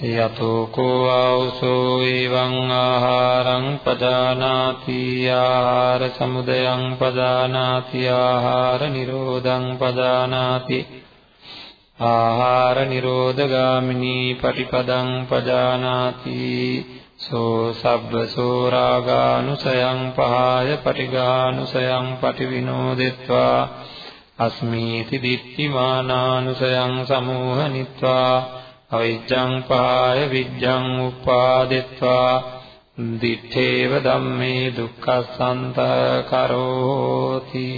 යතෝ කෝ ආවසෝ එවං ආහාරං පදානාති ආහාර සමුදයං පදානාති ආහාර නිරෝධං පදානාති ආහාර නිරෝධගාමිනී පටිපදං පදානාති සෝ සබ්බසෝ රාගානුසයං පහය පටිඝානුසයං පටිවිනෝදෙත්වා අස්මීති දිට්ඨිමානානුසයං සමෝහනිත්වා අවිජ්ජං පාය විජ්ජං උපාදෙත්වා දිත්තේව ධම්මේ දුක්ඛසන්ත කරෝති.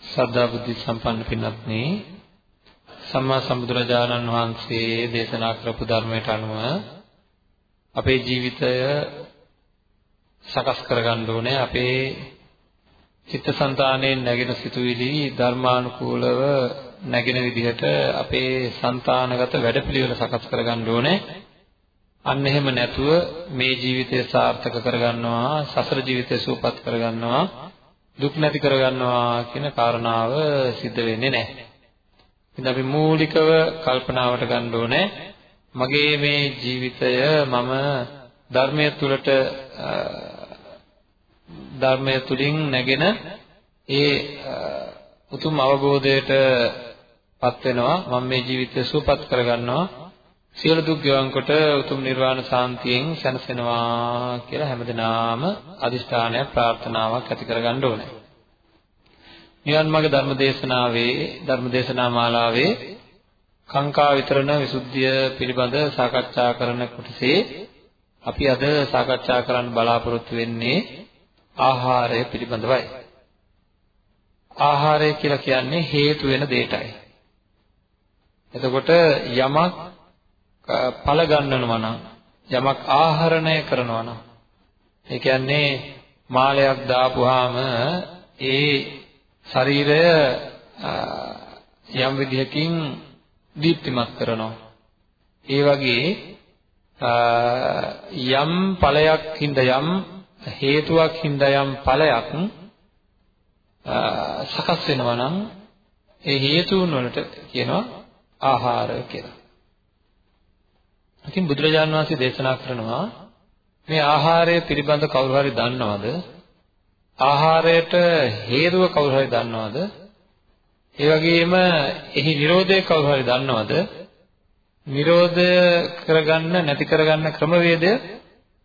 සද්ධා බුද්ධ සම්පන්න පින්වත්නි සම්මා සම්බුදුරජාණන් වහන්සේ දේශනා කරපු ධර්මයට අනුව අපේ ජීවිතය සකස් කරගන්න ඕනේ අපේ චිත්තසංතානයෙන් නැගෙන සිතුවිලි ධර්මානුකූලව නැගෙන විදිහට අපේ సంతానගත වැඩපිළිවෙල සකස් කරගන්න ඕනේ. අන්න එහෙම නැතුව මේ ජීවිතය සාර්ථක කරගන්නවා, සසර ජීවිතය සූපත් කරගන්නවා, දුක් නැති කරගන්නවා කියන කාරණාව සිද්ධ වෙන්නේ නැහැ. ඉතින් අපි මූලිකව කල්පනාවට ගන්න ඕනේ මගේ මේ ජීවිතය මම ධර්මයේ තුලට ධර්මය තුලින් නැගෙන ඒ උතුම් අවබෝධයට පත් වෙනවා මම මේ ජීවිතය සුවපත් කරගන්නවා සියලු දුක් ගෙවන් කොට උතුම් නිර්වාණ සාන්තියෙන් සැනසෙනවා කියලා හැමදෙනාම අදිෂ්ඨානයක් ප්‍රාර්ථනාවක් ඇති කරගන්න ඕනේ. නිවන් මාර්ග ධර්ම දේශනාවේ ධර්ම දේශනා මාලාවේ කාංකා විතරණ විසුද්ධිය පිළිබඳ සාකච්ඡා කරන කොටසේ අපි අද සාකච්ඡා කරන්න බලාපොරොත්තු වෙන්නේ ආහාරය පිළිබඳවයි. ආහාරය කියලා කියන්නේ හේතු වෙන දෙයටයි. එතකොට යමක් ඵල ගන්නනවා නම් යමක් ආහරණය කරනවා නම් ඒ කියන්නේ මාලයක් දාපුවාම ඒ ශරීරය යම් විදිහකින් දීප්තිමත් කරනවා. ඒ වගේ යම් ඵලයක් හින්දා යම් හේතුවක් හින්දා යම් ඵලයක් සකස් වෙනවා නම් ඒ හේතුන් වලට කියනවා ආහාර කියලා. ඉතින් බුදුරජාණන් වහන්සේ දේශනා කරනවා මේ ආහාරය පිළිබඳ කවුරු හරි දන්නවද? ආහාරයට හේතුව කවුරු හරි දන්නවද? ඒ වගේම එහි Nirodhe කවුරු හරි දන්නවද? Nirodha කරගන්න නැති කරගන්න ක්‍රමවේදය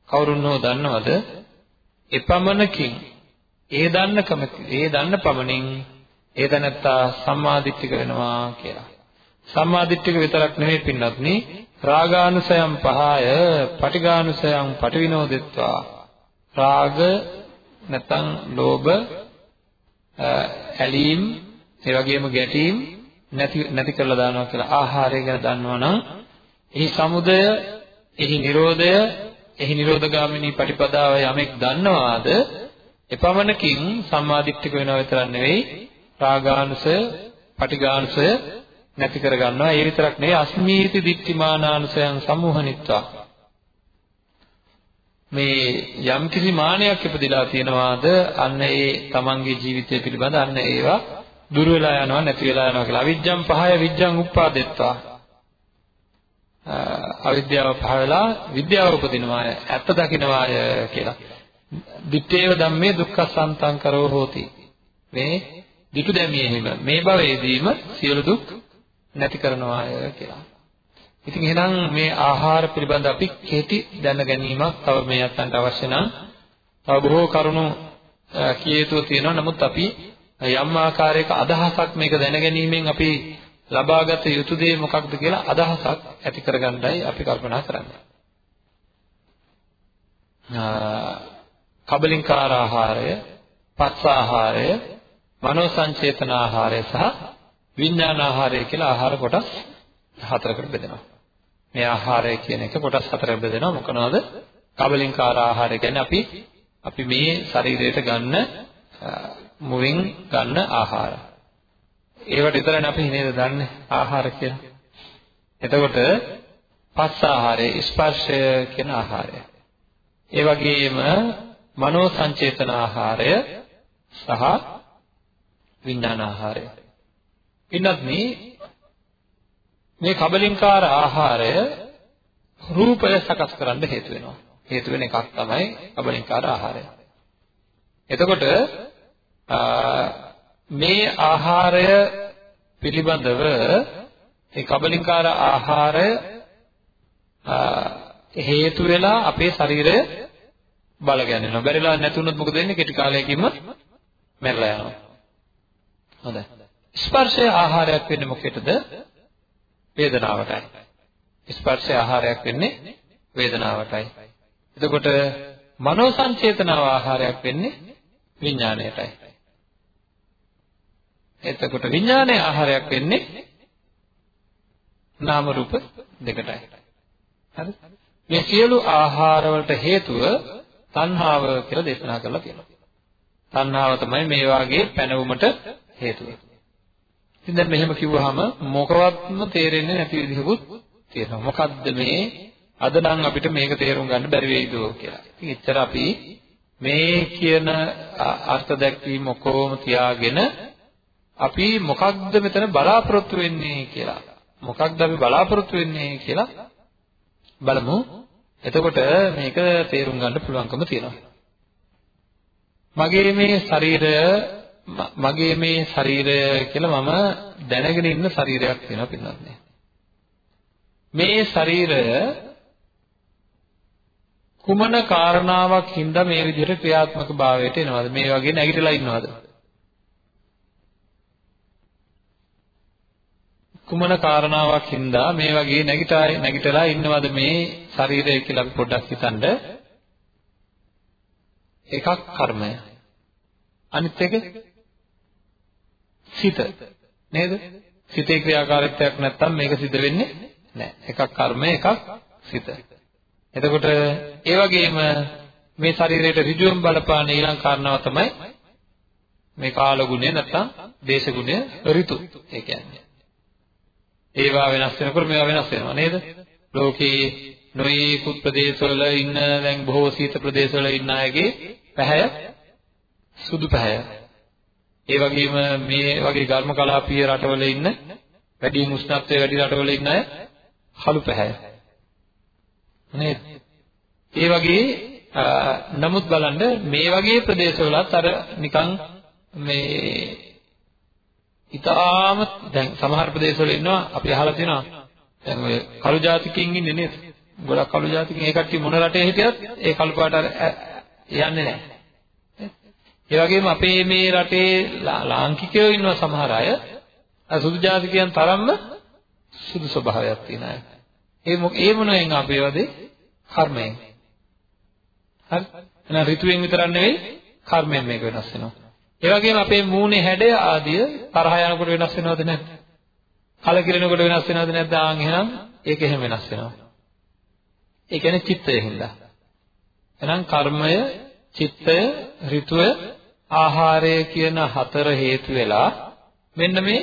කවුරුන් හෝ දන්නවද? එපමණකින් ඒ දන්න ඒ දන්න පමණින් ඒ දැනත්තා සම්මාදිට්ඨික වෙනවා කියලා. සම්මාදිට්ඨික විතරක් නෙමෙයි පින්නත්නි රාගානුසයම් පහය පටිඝානුසයම් පටිවිනෝදෙත්වා රාග නැත්නම් ලෝභ ඇලීම් ඒ වගේම ගැටීම් නැති නැති කරලා දානවා කියලා ආහාරය ගැන දන්නවනම් එහි සමුදය එහි නිරෝධය එහි නිරෝධගාමිනී පටිපදාව යමෙක් දන්නවාද එපමණකින් සම්මාදිට්ඨික වෙනව විතරක් නෙවෙයි රාගානුසය, පටිඝානුසය නැති කර ගන්නවා. ඒ විතරක් නෙවෙයි අස්මීති දිට්ඨිමානානුසයන් සමූහනිත්වා. මේ යම්කිසි මානයක් ඉපදිලා තියෙනවාද අන්න ඒ තමන්ගේ ජීවිතය පිළිබඳ අන්න ඒවා දුර වෙලා යනවා නැති වෙලා යනවා කියලා. අවිජ්ජං පහය විජ්ජං උප්පාදෙත්වා. අවිද්‍යාව පහ වෙලා විද්‍යාව උපදිනවාය ඇත්ත දකින්නවාය කියලා. දිත්තේව ධම්මේ දුක්ඛසන්තං කරෝ හෝති. මේ දිටු දැමියෙහිම මේ භවයේදීම සියලු දුක් නැති කරනවාය කියලා. ඉතින් එහෙනම් මේ ආහාර පිළිබඳ අපි කෙටි දැන ගැනීමක් තව මේ අතන්ට අවශ්‍ය නම් තව බොහෝ කරුණු කිය යුතු තියෙනවා. නමුත් අපි යම් ආකාරයක අදහසක් මේක දැනගැනීමෙන් අපි ලබාගත යුතු දේ මොකක්ද කියලා අදහසක් ඇති කරගන්නයි අපි කල්පනා කරන්නේ. කබලින්කාර ආහාරය, පස්ස ආහාරය, මනෝ සංචේතන ආහාරය සහ විඥාන ආහාරය කියලා ආහාර කොටස් හතරකට බෙදෙනවා. මේ ආහාරය කියන එක කොටස් හතරකට බෙදෙනවා. මොකනවාද? කබලින්කාර ආහාරය කියන්නේ අපි අපි මේ ශරීරයට ගන්න මුවින් ගන්න ආහාර. ඒවට විතරනේ අපි නේද දන්නේ ආහාර කියලා. එතකොට පස්ස ආහාරය ස්පර්ශය කියන ආහාරය. ඒ වගේම මනෝ සංචේතන ආහාරය සහ විඥාන ආහාරය. ඉන්නත් මේ මේ කබලින්කාර ආහාරය රූපය සකස් කරන්න හේතු වෙනවා. හේතු වෙන එකක් තමයි කබලින්කාර ආහාරය. එතකොට මේ ආහාරය පිළිබඳව ඒ කබලින්කාර ආහාරය හේතු වෙලා අපේ ශරීරය බල ගැන්වෙනවා. බැරිලා නැතුනොත් මොකද වෙන්නේ? කෙටි කාලයකින්ම මැරලා යනවා. හොඳයි. ස්පර්ශය ආහාරයක් වෙන්නේ මොකේද? වේදනාවටයි. ස්පර්ශය ආහාරයක් වෙන්නේ වේදනාවටයි. එතකොට මනෝ සංචේතනාව ආහාරයක් වෙන්නේ විඥාණයටයි. එතකොට විඥානයේ ආහාරයක් වෙන්නේ නාම රූප දෙකටයි. හරි? මේ සියලු ආහාර වලට හේතුව තණ්හාව කියලා දේශනා කරලා තියෙනවා. තණ්හාව තමයි මේ වාගේ පැනවුමට හේතුව. ඉතින් දැන් මෙහෙම කිව්වහම මොකවත්ම තේරෙන්නේ නැති විදිහකුත් තියෙනවා. මොකද්ද මේ අද නම් අපිට මේක තේරුම් ගන්න බැරි වෙයිද කියලා. ඉතින් එච්චර අපි මේ කියන අර්ථ දැක්වීම ඔක්කොම තියාගෙන අපි මොකක්ද මෙතන බලාපොරොත්තු වෙන්නේ කියලා. මොකක්ද අපි බලාපොරොත්තු වෙන්නේ කියලා බලමු. එතකොට මේක තේරුම් ගන්න පුළුවන්කම තියෙනවා. මගේ මේ ශරීරය මගේ මේ ශරීරය කියලා මම දැනගෙන ඉන්න ශරීරයක් වෙනවා පින්නත් මේ ශරීරය කුමන කාරණාවක් හින්දා මේ විදිහට ක්‍රියාත්මක භාවයට එනවද මේ වගේ නැගිටලා ඉන්නවද කුමන කාරණාවක් හින්දා මේ වගේ නැගිටලා නැගිටලා ඉන්නවද මේ ශරීරය කියලා අපි පොඩ්ඩක් හිතනද එකක් කර්මය. අනිත් එක සිත. නේද? සිතේ ක්‍රියාකාරීත්වයක් නැත්තම් මේක සිද්ධ වෙන්නේ නැහැ. එකක් කර්මය එකක් සිත. එතකොට ඒ වගේම මේ ශරීරයට ඍජුවම බලපාන ඊළඟ කාරණාව තමයි මේ කාල ගුණය නැත්තම් දේශ ගුණය ඍතු. ඒ කියන්නේ ඒවා වෙනස් වෙනකොට මේවා වෙනස් වෙනවා නේද? ලෝකේ නොයේකුත් ප්‍රදේශවල ඉන්න දැන් බොහෝ සීත ප්‍රදේශවල ඉන්න අයගේ පැහැය සුදු පැහැය. ඒ වගේම මේ වගේ ඝර්ම කලාපීය රටවල ඉන්න වැඩි උෂ්ණත්වයේ වැඩි රටවල ඉන්න අය කළු පැහැය. නේද? ඒ වගේ නමුත් බලන්න මේ වගේ ප්‍රදේශවලත් අර නිකන් මේ ඉතාලම දැන් සමහර ප්‍රදේශවල ඉන්නවා අපි අහලා තියෙනවා දැන් ඔය කළු ජාතිකයින් ඉන්නේ නේද? ගොඩක් කළු ජාතිකයින් ඒ කට්ටිය මොන රටේ හිටියත් ඒ කළු පාට යන්නේ නැහැ. ඒ වගේම අපේ මේ රටේ ලාංකිකයෝ ඉන්නවා සමහර අය සුදු ජාතිකයන් තරම්ම සුදු ස්වභාවයක් තියෙන අය. ඒ ඒ මොනෙන් අපේවදේ කර්මයෙන්. හරි. එහෙනම් ඍතුවෙන් විතරක් නෙවෙයි කර්මයෙන් මේක වෙනස් වෙනවා. ඒ වගේම අපේ මූණේ හැඩය ආදිය තරහ යනකොට වෙනස් වෙනවද නැද්ද? කලකිරෙනකොට වෙනස් වෙනවද නැද්ද? ආන් එහෙනම් ඒක එහෙම වෙනස් වෙනවා. ඒ කියන්නේ චිත්තය හින්දා. එහෙනම් කර්මය, චිත්තය, ඍතුය, ආහාරය කියන හතර හේතු වෙලා මෙන්න මේ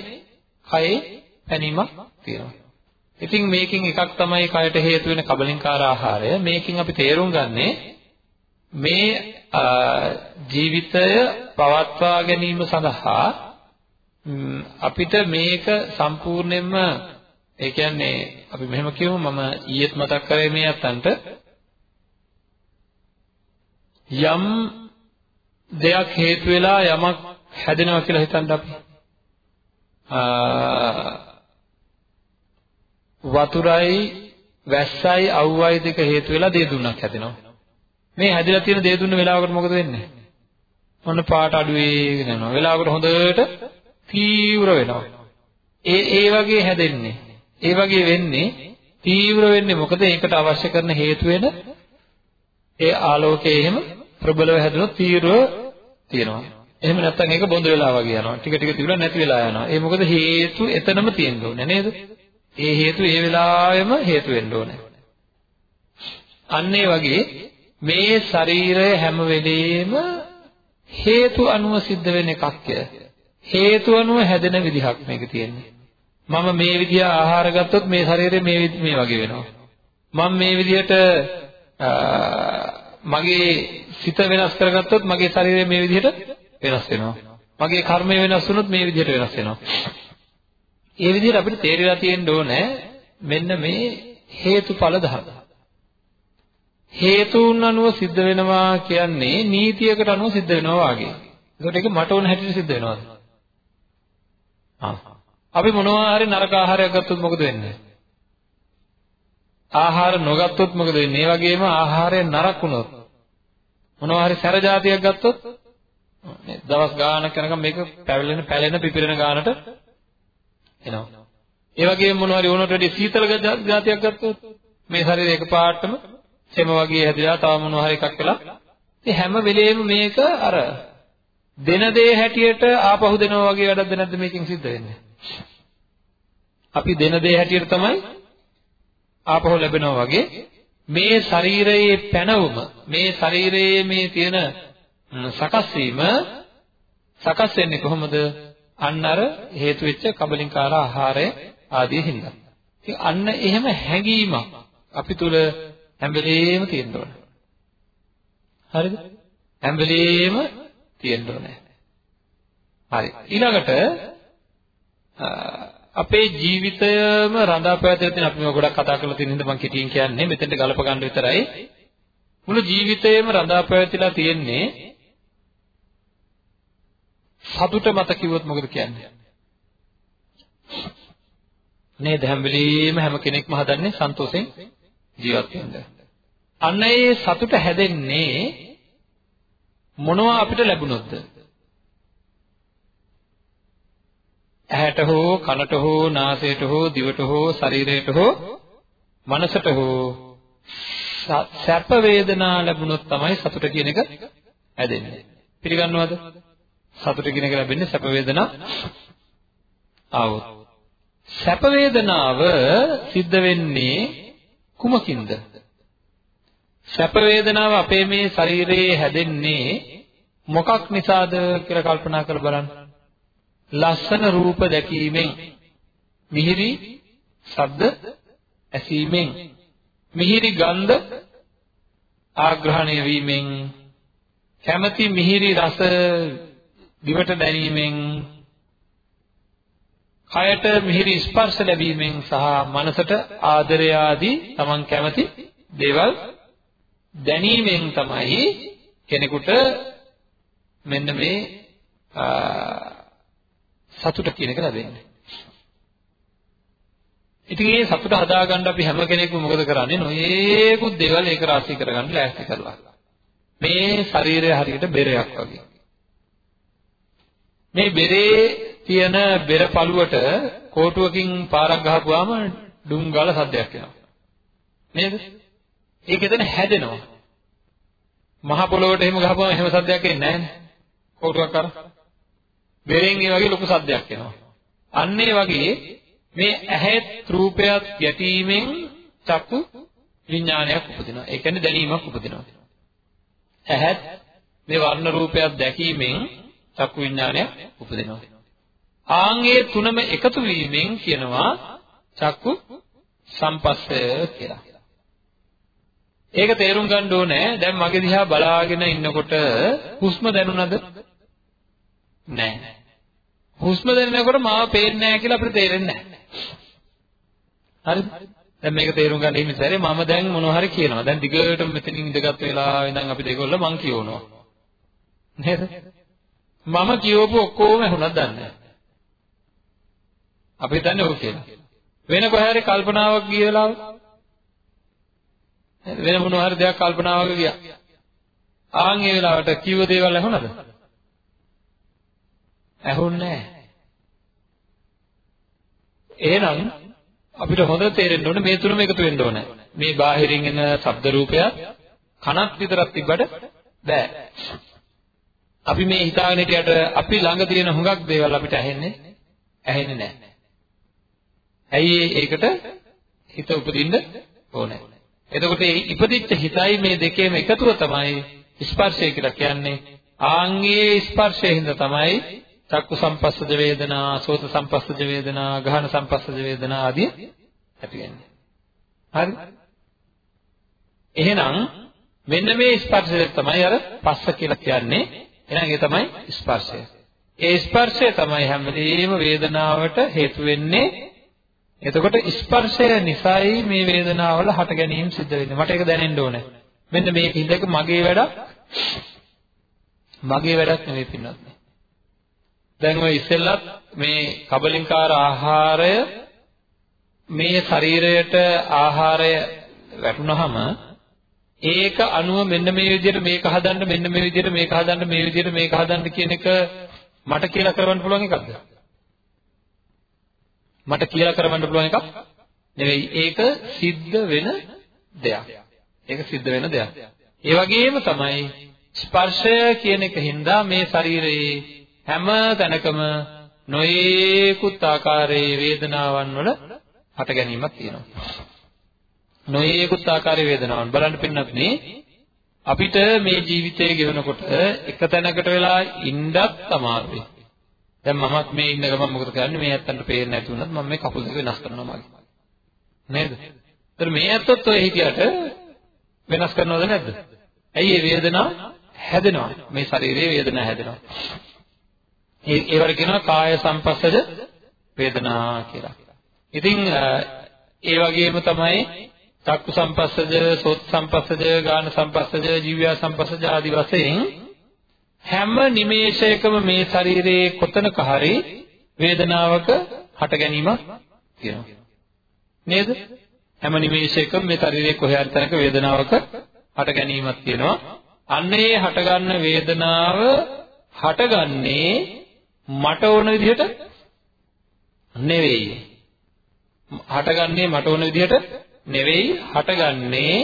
කයේ පැනීමක් තියෙනවා. ඉතින් මේකෙන් එකක් තමයි කයට හේතු වෙන කබලින්කාර ආහාරය. මේකෙන් අපි තේරුම් ගන්නේ මේ ජීවිතය පවත්වා ගැනීම සඳහා අපිට මේක සම්පූර්ණයෙන්ම ඒ කියන්නේ අපි මෙහෙම කියමු මම ඊයේත් මතක් කරේ මේ අතන්ට යම් දෙයක් හේතු වෙලා යමක් හැදෙනවා කියලා හිතන්න අපි වතුරයි වැස්සයි අවුවයි දෙක හේතු වෙලා දේ දුන්නක් හැදෙනවා. මේ හැදිලා තියෙන දේ දුන්න වෙලාවකට මොකද වෙන්නේ? මොන පාට අඩු වේගෙන යනවා. වෙලාවකට හොඳට තීව්‍ර වෙනවා. ඒ ඒ වගේ හැදෙන්නේ. ඒ වගේ වෙන්නේ තීව්‍ර වෙන්නේ මොකද ඒකට අවශ්‍ය කරන හේතු වෙන ඒ ආලෝකය එහෙම ප්‍රබලව හැදුනොත් තීව්‍රව තියෙනවා. එහෙම නැත්නම් ඒක බොඳ වෙලා වගේ යනවා. ටික ටික තිබුණා නැති වෙලා යනවා. ඒ මොකද හේතු එතනම තියෙන්න ඕනේ නේද? ඒ හේතු ඒ වෙලාවෙම හේතු වෙන්න ඕනේ. අන්න ඒ වගේ මේ ශරීරය හැම වෙලෙම හේතු අනුව සිද්ධ වෙන එකක්ය. හේතු අනුව හැදෙන විදිහක් මේක තියෙන්නේ. මම මේ විදිහ ආහාර ගත්තොත් මේ ශරීරය මේ මේ වගේ වෙනවා. මම මේ විදිහට මගේ සිත වෙනස් කරගත්තොත් මගේ ශරීරය මේ විදිහට වෙනස් වෙනවා. මගේ කර්මය වෙනස් වුණොත් මේ විදිහට වෙනස් වෙනවා. ඒ විදිහට අපිට තේරෙලා තියෙන්න ඕනේ මෙන්න මේ හේතුඵල ධර්ම. හේතුන් අනුව සිද්ධ වෙනවා කියන්නේ නීතියකට අනුව සිද්ධ වෙනවා වාගේ. ඒකට ඒක මට ඕන හැටියට සිද්ධ වෙනවද? ආ. අපි මොනවා හරි නරක ආහාරයක් ගත්තොත් මොකද වෙන්නේ? ආහාර නොගත්තොත් මොකද වෙන්නේ? ඒ වගේම ආහාරය නරක වුණොත් මොනවා හරි සැර જાතියක් ගත්තොත් මේ දවස් ගාණක් යනකම් මේක පැවලෙන පැලෙන පිපිරෙන ගානට එනවා. ඒ වගේම මොනවා හරි වුණොත් වැඩි සීතල જાතියක් ගත්තොත් මේ ශරීරය එකපාරටම සෙම වගේ හැදිලා තව මොනවා හරි එකක් වෙලා ඉතින් හැම වෙලේම මේක අර දෙන දේ හැටියට ආපහු දෙනවා වගේ වැඩක්ද නැද්ද මේකෙන් සිද්ධ වෙන්නේ? අපි දෙන දේ හැටියට තමයි ආපහු ලැබෙනවා වගේ මේ ශරීරයේ පැනවුම මේ ශරීරයේ මේ තියෙන සකස් වීම සකස් වෙන්නේ කොහොමද? අන්න අර හේතු වෙච්ච කබලින්කාර ආහාරය ආදී හින්දා. ඉතින් අන්න එහෙම හැඟීමක් අපි තුල හැම වෙලේම තියෙන්න ඕන. හරිද? හැම වෙලේම තියෙන්න ඕනේ. හරි. ඊළඟට අපේ ජීවිතයම රඳා පැවැතෙන තියෙන අපි මේ ගොඩක් කතා කරලා තියෙන හින්දා මම කෙටියෙන් කියන්නේ මෙතෙන්ට ගලප ගන්න විතරයි. මුළු ජීවිතේම රඳා පැවැතිලා තියෙන්නේ සතුට මත කිව්වොත් මොකද කියන්නේ? නේද හැම වෙලෙම හැම කෙනෙක්ම හදන්නේ සන්තෝෂෙන් ජීවත් වෙන්න. අන්න ඒ සතුට හැදෙන්නේ මොනවා අපිට ලැබුණොත්ද? ඇහැට හෝ කනට හෝ නාසයට හෝ දිවට හෝ ශරීරයට හෝ මනසට හෝ සැප වේදනා ලැබුණොත් තමයි සතුට කියන එක හැදෙන්නේ. පිළිගන්නවද? සතුට කියන එක ලැබෙන්නේ සැප වේදනා ආවොත්. සැප වේදනාව සිද්ධ වෙන්නේ කුමකින්ද? සැප වේදනාව අපේ මේ ශරීරයේ හැදෙන්නේ මොකක් නිසාද කියලා කල්පනා කරලා බලන්න. ලස්සන රූප දැකීමෙන්, මිහිරි ශබ්ද ඇසීමෙන්, මිහිරි ගන්ධ ආග්‍රහණය වීමෙන්, කැමැති මිහිරි රස දිවට දැනීමෙන් කයට මිහිරි ස්පර්ශ ලැබීමෙන් සහ මනසට ආදරය ආදී Taman කැමති දේවල් දැනීමෙන් තමයි කෙනෙකුට මෙන්න මේ සතුට කියන එක ලැබෙන්නේ. ඉතින් මේ සතුට හදාගන්න අපි හැම කෙනෙක්ම මොකද කරන්නේ? නොයේකුත් දේවල් ඒක රාශී කරගන්න ලෑස්ති කරලා. මේ ශරීරය හරියට බෙරයක් වගේ. මේ බෙරේ තියෙන බෙර පළුවට කෝටුවකින් පාරක් ගහපුවාම ඩුම් ගාලා සද්දයක් එනවා. නේද? ඒක එතන හැදෙනවා. මහ පොළොවට එහෙම ගහපුවම එහෙම සද්දයක් එන්නේ නැහැ නේ. කෝටුවක් අර. බෙරෙන් ඒ වගේ ලොකු සද්දයක් එනවා. අන්න ඒ වගේ මේ ඇහත් රූපයක් යැටීමෙන් චක්කු විඥානයක් උපදිනවා. ඒ කියන්නේ දැනීමක් උපදිනවා. ඇහත් මේ වර්ණ රූපයක් දැකීමෙන් චක්කු විඥානයක් උපදිනවා. ආන්ගේ තුනම එකතු වීමෙන් කියනවා චක්කු සම්පස්සය කියලා. ඒක තේරුම් ගන්න ඕනේ දැන් මගේ දිහා බලාගෙන ඉන්නකොට හුස්ම දැනුණද? නැහැ. හුස්ම දැනෙනකොට මාව පේන්නේ නැහැ කියලා අපිට තේරෙන්නේ නැහැ. හරිද? දැන් මේක තේරුම් ගන්න ඉන්නේ සැරේ මම දැන් මොනවා හරි කියනවා. දැන් දිගට මෙතනින් ඉඳගත් වෙලාවෙ ඉඳන් අපි දෙකොල්ල මං කියවනවා. නේද? මම කියවපු ඔක්කොම ඇහුණාද දන්නේ නැහැ. අපි හිතන්නේ ඔව් කියලා. වෙන කොහේ හරි කල්පනාවක් ගිය වෙලාව වෙන මොනවා හරි දෙයක් කල්පනාවක ගියා. ආන් ඒ වෙලාවට කිව්ව දේවල් ඇහුණද? ඇහුන්නේ නැහැ. එහෙනම් අපිට හොඳට තේරෙන්න ඕනේ මේ තුනම එකතු වෙන්න ඕනේ. මේ බාහිරින් එන ශබ්ද රූපයක් කනක් විතරක් තිබ්බට බෑ. අපි මේ හිතාගෙන හිටියට අපි ළඟ තියෙන හුඟක් දේවල් අපිට ඇහෙන්නේ ඇහෙන්නේ නැහැ. ඇයි ඒකට හිත උපදින්න ඕනේ. එතකොට මේ ඉපදිච්ච හිතයි මේ දෙකේම එකතුව තමයි ස්පර්ශය කියලා කියන්නේ. ආන්ගේ ස්පර්ශයෙන් තමයි චක්කු සම්පස්සජ වේදනා, සෝත සම්පස්සජ වේදනා, ගහන සම්පස්සජ වේදනා ආදී ඇති වෙන්නේ. හරි? එහෙනම් මෙන්න මේ ස්පර්ශය තමයි අර පස්ස කියලා කියන්නේ. එහෙනම් ඒ තමයි ස්පර්ශය. ඒ ස්පර්ශය තමයි හැම වෙලෙම වේදනාවට හේතු වෙන්නේ. එතකොට ස්පර්ශය නිසායි මේ වේදනාවල හට ගැනීම සිද්ධ වෙන්නේ. මට ඒක දැනෙන්න ඕනේ. මෙන්න මේ හිතක මගේ වැඩක් මගේ වැඩක් නෙවෙයි පින්නත්. දැන් ඔය ඉස්සෙල්ලත් මේ කබලින්කාර ආහාරය මේ ශරීරයට ආහාරය වැටුනහම ඒක අනුව මෙන්න මේ විදිහට මේක හදන්න මෙන්න මේ විදිහට මේක හදන්න මේ විදිහට මේක හදන්න කියන එක මට කියලා කරවන්න පුළුවන් එකක්ද? මට කියලා කරවන්න පුළුවන් එකක් නෙවෙයි. ඒක සිද්ධ වෙන දෙයක්. ඒක සිද්ධ වෙන දෙයක්. ඒ වගේම තමයි ස්පර්ශය කියන එක හින්දා මේ ශරීරයේ හැම තැනකම නොයේකුත් ආකාරයේ වේදනාවන් වල හට ගැනීමක් තියෙනවා. නොයේකුත් ආකාරයේ වේදනාවන් බලන්න පින්නත් නේ අපිට මේ ජීවිතය ගෙවනකොට එක තැනකට වෙලා ඉන්නත් අමාරුයි. දැන් මමත් මේ ඉන්න ගමන් මොකද කරන්නේ මේ ඇත්තන්ට පේන්නේ නැති වුණත් මම මේ කකුල් දෙක වෙනස් කරනවා මගේ. නේද? ඒතර මේ ඇත්තත් ඔය හිටියට වෙනස් කරනවද නැද්ද? ඇයි මේ වේදනාව හැදෙනවා? මේ ශරීරයේ වේදනාව හැදෙනවා. ඒ ඒවට කියනවා කාය සංපස්සද වේදනා කියලා. ඉතින් ඒ වගේම තමයි චක්කු සංපස්සද, සෝත් සංපස්සද, ගාන සංපස්සද, ජීවය සංපස්සද ආදී වශයෙන් හැම නිමේෂයකම මේ ශරීරයේ කොතනක හරි වේදනාවක හට ගැනීමක් තියෙනවා. නේද? හැම නිමේෂයකම මේ ශරීරයේ කොහේ හරි තැනක වේදනාවක හට ගැනීමක් තියෙනවා. අන්නේ හටගන්න වේදනාව හටගන්නේ මට ඕන විදිහට නෙවෙයි. හටගන්නේ මට ඕන විදිහට නෙවෙයි හටගන්නේ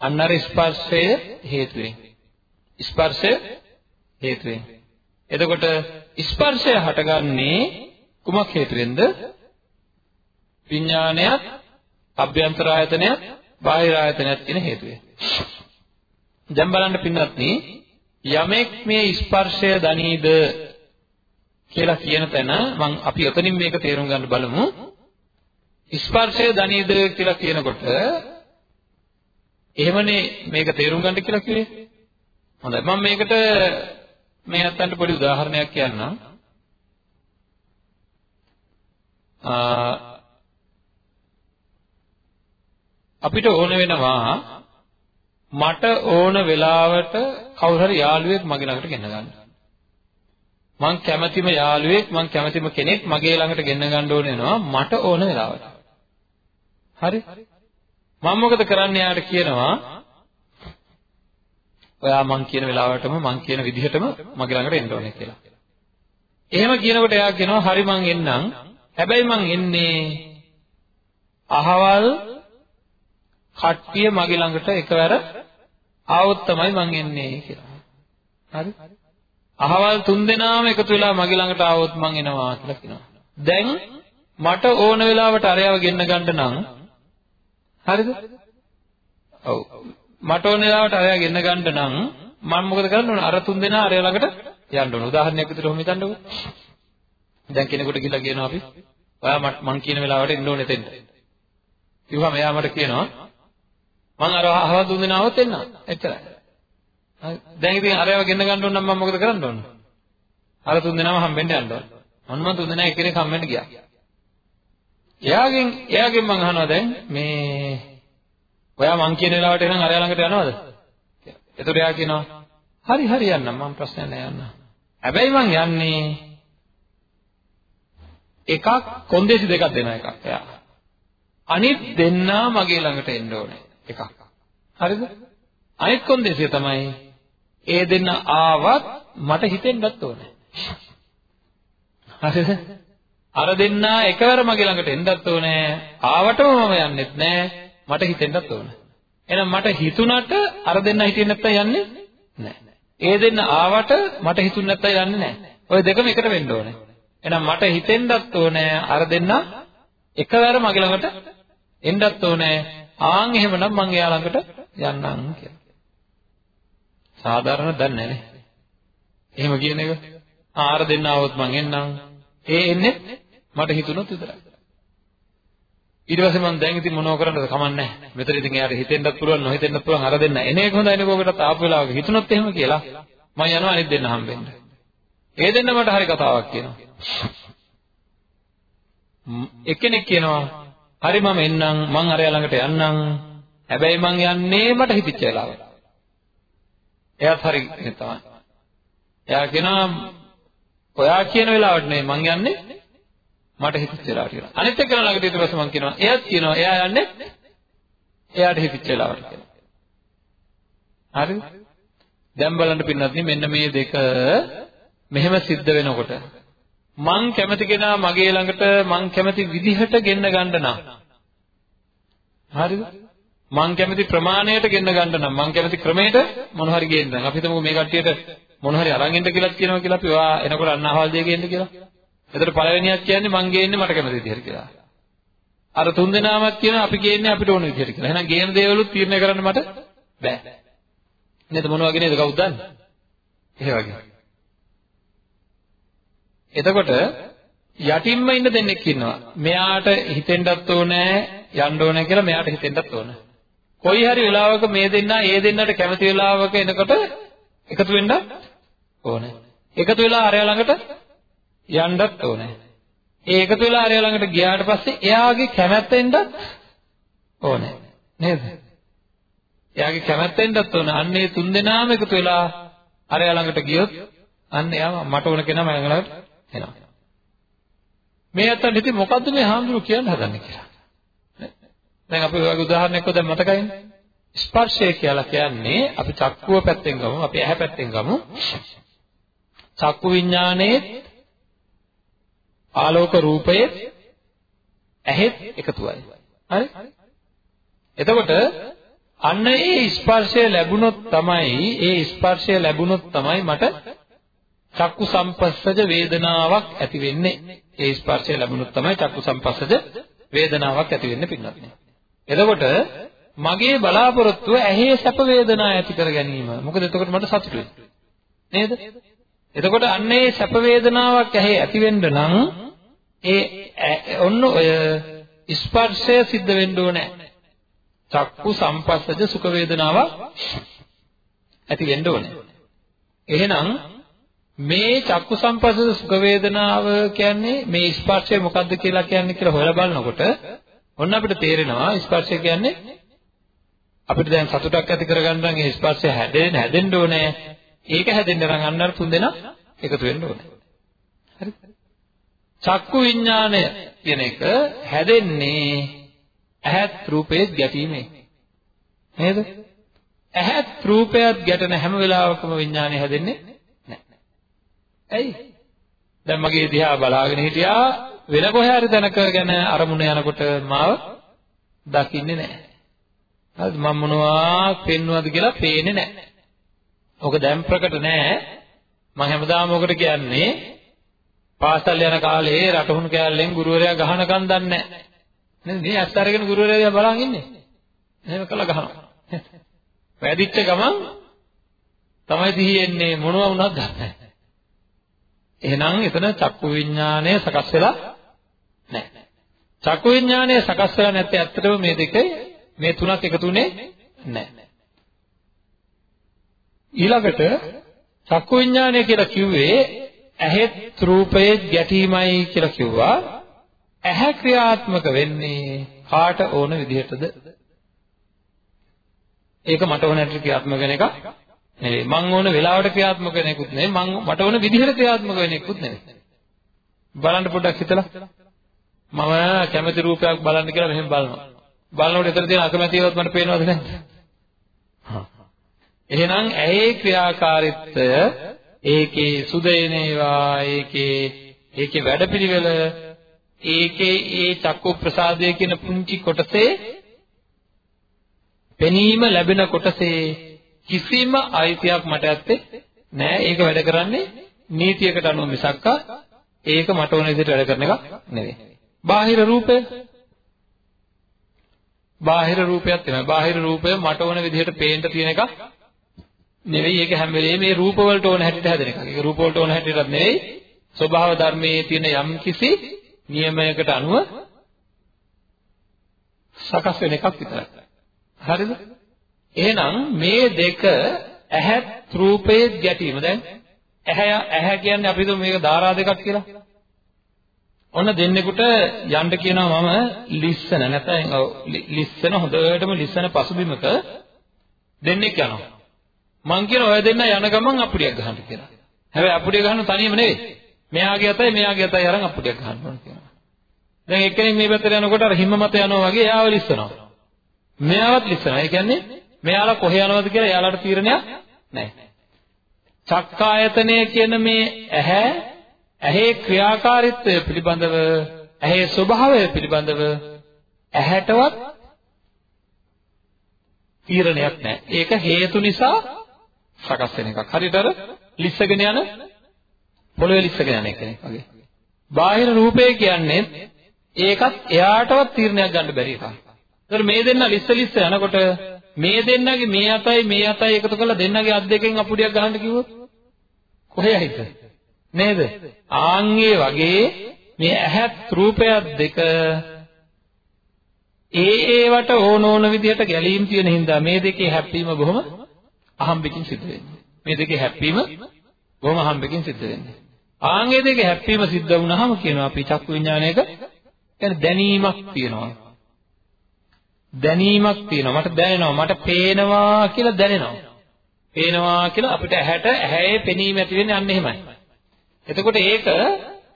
අන්නර ස්පර්ශය හේතුවෙන්. ස්පර්ශය හේතුවෙන්. එතකොට ස්පර්ශය හටගන්නේ කුමක් හේතුවෙන්ද? විඥානයත්, අභ්‍යන්තර ආයතනයත්, බාහිර ආයතනයත් කියන හේතුවෙන්. දැන් බලන්න පින්වත්නි යමෙක් මේ ස්පර්ශය දනීද කියලා කියන තැන මම අපි ඔතනින් මේක තේරුම් ගන්න බලමු. ස්පර්ශය දනීද කියලා කියනකොට එහෙමනේ මේක තේරුම් ගන්න කියලා කිව්වේ. හොඳයි. මම මේකට මේ නැත්තන්ට පොඩි උදාහරණයක් කියන්නම්. අපිට ඕන වෙනවා මට ඕන වෙලාවට කවුරු හරි යාළුවෙක් මගේ ළඟට ගෙන්න ගන්න. මං කැමතිම යාළුවෙක් මං කැමතිම කෙනෙක් මගේ ළඟට ගෙන්න ගන්න ඕන වෙනවා මට ඕන වෙලාවට. හරි? මම මොකද කරන්නේ යාට කියනවා ඔයා මං කියන වෙලාවටම මං කියන විදිහටම මගේ ළඟට එන්න ඕනේ කියලා. එහෙම කියනකොට එයා කියනවා හරි මං එන්නම්. හැබැයි මං එන්නේ අහවල් කට්ටිය මගේ ළඟට එකවර ආවොත් තමයි මං එන්නේ කියලා. හරි? අහවල් තුන් දෙනාම එකතු වෙලා මගේ ළඟට ආවොත් මං එනවා කියලා කියනවා. දැන් මට ඕන වෙලාවට අරයව ගෙන්න ගන්න නම් හරිද? ඔව්. මට ඕන වෙලාවට අරයා ගෙන්න ගන්න නම් මම මොකද කරන්න ඕන? අර තුන් දෙනා අරයා ළඟට යන්න ඕන. උදාහරණයක් විදිහට ඔහොම හිතන්නකෝ. දැන් කෙනෙකුට ගිහලා කියනවා අපි ඔයා මං කියන වෙලාවට එන්න ඕනේ එතෙන්ට. කිව්වම එයා මට කියනවා මං අර අහවල් තුන් දෙනා આવත් එන්න. එච්චරයි. හරි. දැන් ඉතින් අරයව ගෙන්න ගන්න ඕන නම් මම මොකද කරන්න ඕන? අර තුන් දෙනාම හම්බෙන්න යන්න ඕන. මම මම තුන් දෙනා එක්කෙනෙක් හම්බෙන්න ගියා. එයාගෙන් එයාගෙන් මං අහනවා දැන් මේ ඔයා මං කියන වෙලාවට එනං අරයා ළඟට යනවද? එතකොට එයා කියනවා හරි හරි යන්නම් මම ප්‍රශ්නයක් නෑ යන්න. හැබැයි මං යන්නේ එකක් කොන්දේසි දෙකක් දෙන එකක් එයා. අනිත් දෙන්නා මගේ ළඟට එන්න ඕනේ. එකක්. හරිද? අනිත් කොන්දේසිය තමයි ඒ දෙන්න ආවත් මට හිතෙන්නත් ඕනේ. හරිද? අර දෙන්නා එකවර මගේ ළඟට එන්නත් ඕනේ. ආවටම මම යන්නෙත් නෑ. මට හිතෙන්නත් ඕන. එහෙනම් මට හිතුණට අර දෙන්න හිතෙන්නේ නැත්තම් යන්නේ නැහැ. ඒ දෙන්න ආවට මට හිතුන්නේ නැත්තම් යන්නේ නැහැ. ওই දෙකම එකට වෙන්න ඕනේ. එහෙනම් මට හිතෙන්නත් ඕනේ අර දෙන්න එකවර මගේ ළඟට එන්නත් ඕනේ. ආන් එහෙමනම් මං එයා ළඟට යන්නම් කියලා. සාධාරණ දන්නේ නැහැ. එහෙම කියන එක ආර දෙන්න આવොත් මං එන්නම්. ඒ එන්නේ මට හිතුණොත් විතරයි. ඊට පස්සේ මම දැන් ඉතින් මොනව කරන්නද කමන්නේ මෙතන ඉතින් එයාට හිතෙන්නත් පුළුවන් නොහිතෙන්නත් පුළුවන් අර දෙන්න එන එක හොඳයි නේ කෝකටත් ආපු වෙලාවක හිතුනොත් එහෙම කියලා මම යනවා අනිත් දෙන්න හම්බෙන්න. ඒ දෙන්න මට හරි කතාවක් කියනවා. එක්කෙනෙක් කියනවා හරි මම එන්නම් මං අරයා ළඟට යන්නම්. හැබැයි මං යන්නේ මට හිතෙච්ච වෙලාවට එයාත් හරි තමයි. එයා කියනවා ඔයා කියන වෙලාවට නෙමෙයි මං යන්නේ මට හිතෙච්ච වෙලාවට කියලා. අනිත් එක්කන ළඟට ඊට පස්සේ මම කියනවා එයාත් කියනවා එයා යන්නේ එයාට හිතෙච්ච වෙලාවට කියලා. හරිද? දැන් බලන්න පින්නත් මෙන්න මේ දෙක මෙහෙම සිද්ධ වෙනකොට මං කැමති කෙනා මගේ ළඟට මං කැමති විදිහට ගෙන්න ගන්න නම් හරිද? මං කැමති ප්‍රමාණයට ගෙන්න ගන්න නම් මං කැමති ක්‍රමයට මොන හරි ගේන්න. අපි හිතමුකෝ මේ කට්ටියට මොන හරි අරන් එන්න කියලා කියනවා කියලා අපි ඔයා එනකොට අන්නහවල් දෙය ගේන්න කියලා. එතකොට පළවෙනියක් කියන්නේ මං ගේන්නේ මට කැමති විදිහට කියලා. අර තුන් දෙනාමත් කියනවා අපි ගේන්නේ අපිට ඕන විදිහට කියලා. එහෙනම් ගේන දේවලුත් තීරණය කරන්න මට බෑ. නේද මොන වගේ නේද කවුද දන්නේ? ඒ වගේ. එතකොට යටින්ම ඉන්න දෙන්නෙක් ඉන්නවා. මෙයාට හිතෙන්නත් ඕනේ යන්න ඕනේ කියලා මෙයාට හිතෙන්නත් ඕනේ. කොයි හරි වෙලාවක මේ දෙන්නා ඒ දෙන්නට කැමති වෙලාවක එනකොට එකතු වෙන්න ඕනේ. එකතු වෙලා අරයා ළඟට යන්නත් ඕනේ. ඒ එකතු වෙලා අරයා ළඟට ගියාට පස්සේ එයාගේ කැමැත්තෙන්ද ඕනේ. නේද? එයාගේ කැමැත්තෙන්දත් ඕනේ. අන්න ඒ තුන්දෙනාම එකතු වෙලා අරයා ළඟට ගියොත් අන්න එයා මට ඕන කෙනා මම ළඟට එනවා. මේ අතට ඉතින් මොකද්ද මේ හාමුදුරුවෝ කියන්න හදන්නේ කියලා. දැන් අපි ඔයගේ උදාහරණයක් දැන් මතකයිනේ. ස්පර්ශය කියලා කියන්නේ අපි චක්කුව පැත්තෙන් ගමු, අපි ඇහැ පැත්තෙන් ගමු. චක්කු විඥානයේ ආලෝක රූපයේ ඇහෙත් එකතුවයි. හරි? එතකොට අන්න ඒ ස්පර්ශය ලැබුණොත් තමයි ඒ ස්පර්ශය ලැබුණොත් තමයි මට චක්කු සම්පස්සජ වේදනාවක් ඇති වෙන්නේ. ඒ ස්පර්ශය ලැබුණොත් තමයි චක්කු සම්පස්සජ වේදනාවක් ඇති වෙන්නේ පින්නත්. එතකොට මගේ බලාපොරොත්තුව ඇහි සැප වේදනා ඇති කර ගැනීම. මොකද එතකොට මට සතුටුයි. නේද? එතකොට අන්නේ සැප වේදනාවක් ඇහි ඇති වෙන්න නම් ඒ ඔන්න ඔය ස්පර්ශය සිද්ධ වෙන්න ඕනේ. චක්කු සම්පස්සජ සුඛ වේදනාව ඇති වෙන්න ඕනේ. එහෙනම් මේ චක්කු සම්පස්සජ සුඛ වේදනාව කියන්නේ මේ ස්පර්ශය මොකද්ද කියලා කියන්නේ කියලා හොයලා බලනකොට ඔන්න අපිට තේරෙනවා ස්පර්ශය කියන්නේ අපිට දැන් සතුටක් ඇති කරගන්න නම් ඒ ස්පර්ශය හැදෙන්න හැදෙන්න ඕනේ. ඒක හැදෙන්න නම් අන්න අර තුන් දෙනා එකතු වෙන්න ඕනේ. හරිද? චක්කු විඥානය කියන එක හැදෙන්නේ ඇහත් රූපයේ ගැටීමෙන්. නේද? ඇහත් රූපයත් ගැටෙන හැම වෙලාවකම විඥානය හැදෙන්නේ නැහැ. ඇයි? දැන් මගේ දිහා බලාගෙන හිටියා වෙන කොහේ හරි තැනක ගැන අරමුණ යනකොට මාව දකින්නේ නැහැ. හරිද? මම මොනවා පෙන්වුවද කියලා පේන්නේ නැහැ. ඔක දැන් ප්‍රකට නැහැ. මම හැමදාම ඔකට කියන්නේ පාසල් යන කාලේ රටහුණු කෑල්ලෙන් ගුරුවරයා ගහනකම් දන්නේ නැහැ. නේද? මේ ඇස් අරගෙන ගුරුවරයා දිහා බලන් ඉන්නේ. එහෙම කළා ගහනවා. වැඩිච්ච ගමන් තමයි දිහියෙන්නේ මොනව වුණත් දන්නේ නැහැ. එහෙනම් එතන චක්කු විඥානය සකස් වෙලා නැහැ. චක්කු විඥානය සකස් වෙලා නැත්te ඇත්තටම මේ දෙකේ මේ තුනක් එකතුනේ නැහැ. ඊළඟට චක්කු විඥානය කියලා කිව්වේ ඇහෙත් රූපයේ ගැටීමයි කියලා කිව්වා. ඇහැ ක්‍රියාත්මක වෙන්නේ කාට ඕන විදිහටද? ඒක මට ඕන හැටියට ක්‍රියාත්මක වෙන එක නෙවෙයි. මං ඕන වෙලාවට ක්‍රියාත්මක වෙන එකකුත් නෙවෙයි. මං මට ඕන විදිහට ක්‍රියාත්මක වෙන එකකුත් නෙවෙයි. බලන්න පොඩ්ඩක් හිතලා. මම කැමති රූපයක් බලන්න කියලා මෙහෙම බලනවා. බලනකොට එතන තියෙන අකමැතිවත් මට පේනවද නැද්ද? එහෙනම් ඇහි ක්‍රියාකාරීත්වය ඒකේ සුදේනේවා ඒකේ ඒකේ වැඩපිළිවෙල ඒකේ ඒ චක්කු ප්‍රසාදය කියන පුංචි කොටසේ පෙනීම ලැබෙන කොටසේ කිසිම අයිතියක් මට ඇත්තේ නෑ ඒක වැඩ කරන්නේ නීතියකට අනුව මිසක්ක ඒක මට ඕන විදිහට වැඩ කරන එකක් නෙවෙයි. බාහිර රූපය බාහිර රූපයක් තමයි. බාහිර රූපය මට ඕන විදිහට පේන්න තියෙන එකක් නෙවෙයි. ඒක හැම වෙලේම මේ රූප වලට ඕන හැටියට හැදෙන එකක්. ඒක රූප වලට ඕන හැටියටත් නෙවෙයි. ස්වභාව ධර්මයේ තියෙන යම් කිසි නියමයකට අනුව සකස් වෙන එකක් විතරයි. හරිද? එහෙනම් මේ දෙක ඇහත් රූපයේ ගැටීම දැන් ඇහැ ඇහැ කියන්නේ අපි හිතමු මේක ධාරා දෙකක් කියලා. ඔන්න දෙන්නෙකුට යන්න කියනවා මම ලිස්සන නැත්නම් ලිස්සන හොඳටම ලිස්සන පසුබිමක දෙන්නෙක් යනවා. මං කියන ඔය දෙන්න යන ගමන් අපුඩියක් ගහන්න කියලා. හැබැයි අපුඩිය ගහන්න තනියම නෙවෙයි. මෙයාගේ අතයි මෙයාගේ අතයි අරන් අපුඩියක් ගහන්න ඕන කියනවා. දැන් එක්කෙනෙක් මේ පැත්තට යනකොට අර හිම මත යනවා වගේ එයාව ලිස්සනවා. මෙයාවත් ලිස්සනවා. ඒ කියන්නේ මෙයාලා කොහේ යනවද කියලා එයාලට තීරණයක් නැහැ. චක්කායතනය කියන මේ ඇහැ ඇහි ක්‍රියාකාරීත්වය පිළිබඳව ඇහි ස්වභාවය පිළිබඳව ඇහැටවත් තීරණයක් නැහැ. ඒක හේතු නිසා සකස් වෙන එකක්. හරියට අර ලිස්සගෙන යන පොළවේ ලිස්සගෙන යන කෙනෙක් වගේ. බාහිර රූපය කියන්නේ ඒකත් එයාටවත් තීරණයක් ගන්න බැරි එකක්. ඒතර මේ දෙන්න ලිස්ස ලිස්ස යනකොට මේ දෙන්නගේ මේ අතයි මේ අතයි එකතු කරලා දෙන්නගේ අත් දෙකෙන් අපුඩියක් ගහන්න කිව්වොත් කොහේ හිත නේද ආන්ගේ වගේ මේ ඇහත් රූපයත් දෙක ඒ ඒවට ඕන ඕන විදිහට ගැලීම් තියෙන හින්දා මේ දෙකේ හැප්පීම බොහොම අහම්බකින් සිද්ධ වෙන්නේ මේ දෙකේ හැප්පීම බොහොම අහම්බකින් සිද්ධ වෙන්නේ ආන්ගේ දෙකේ හැප්පීම සිද්ධ වුණාම කියනවා අපි චක්කු විඥානයක يعني දැනීමක් තියෙනවා දැනීමක් තියෙනවා මට දැනෙනවා මට පේනවා කියලා දැනෙනවා පේනවා කියලා අපිට ඇහැට ඇහැේ පෙනීම ඇති වෙන්නේ අන්න එහෙමයි එතකොට ඒක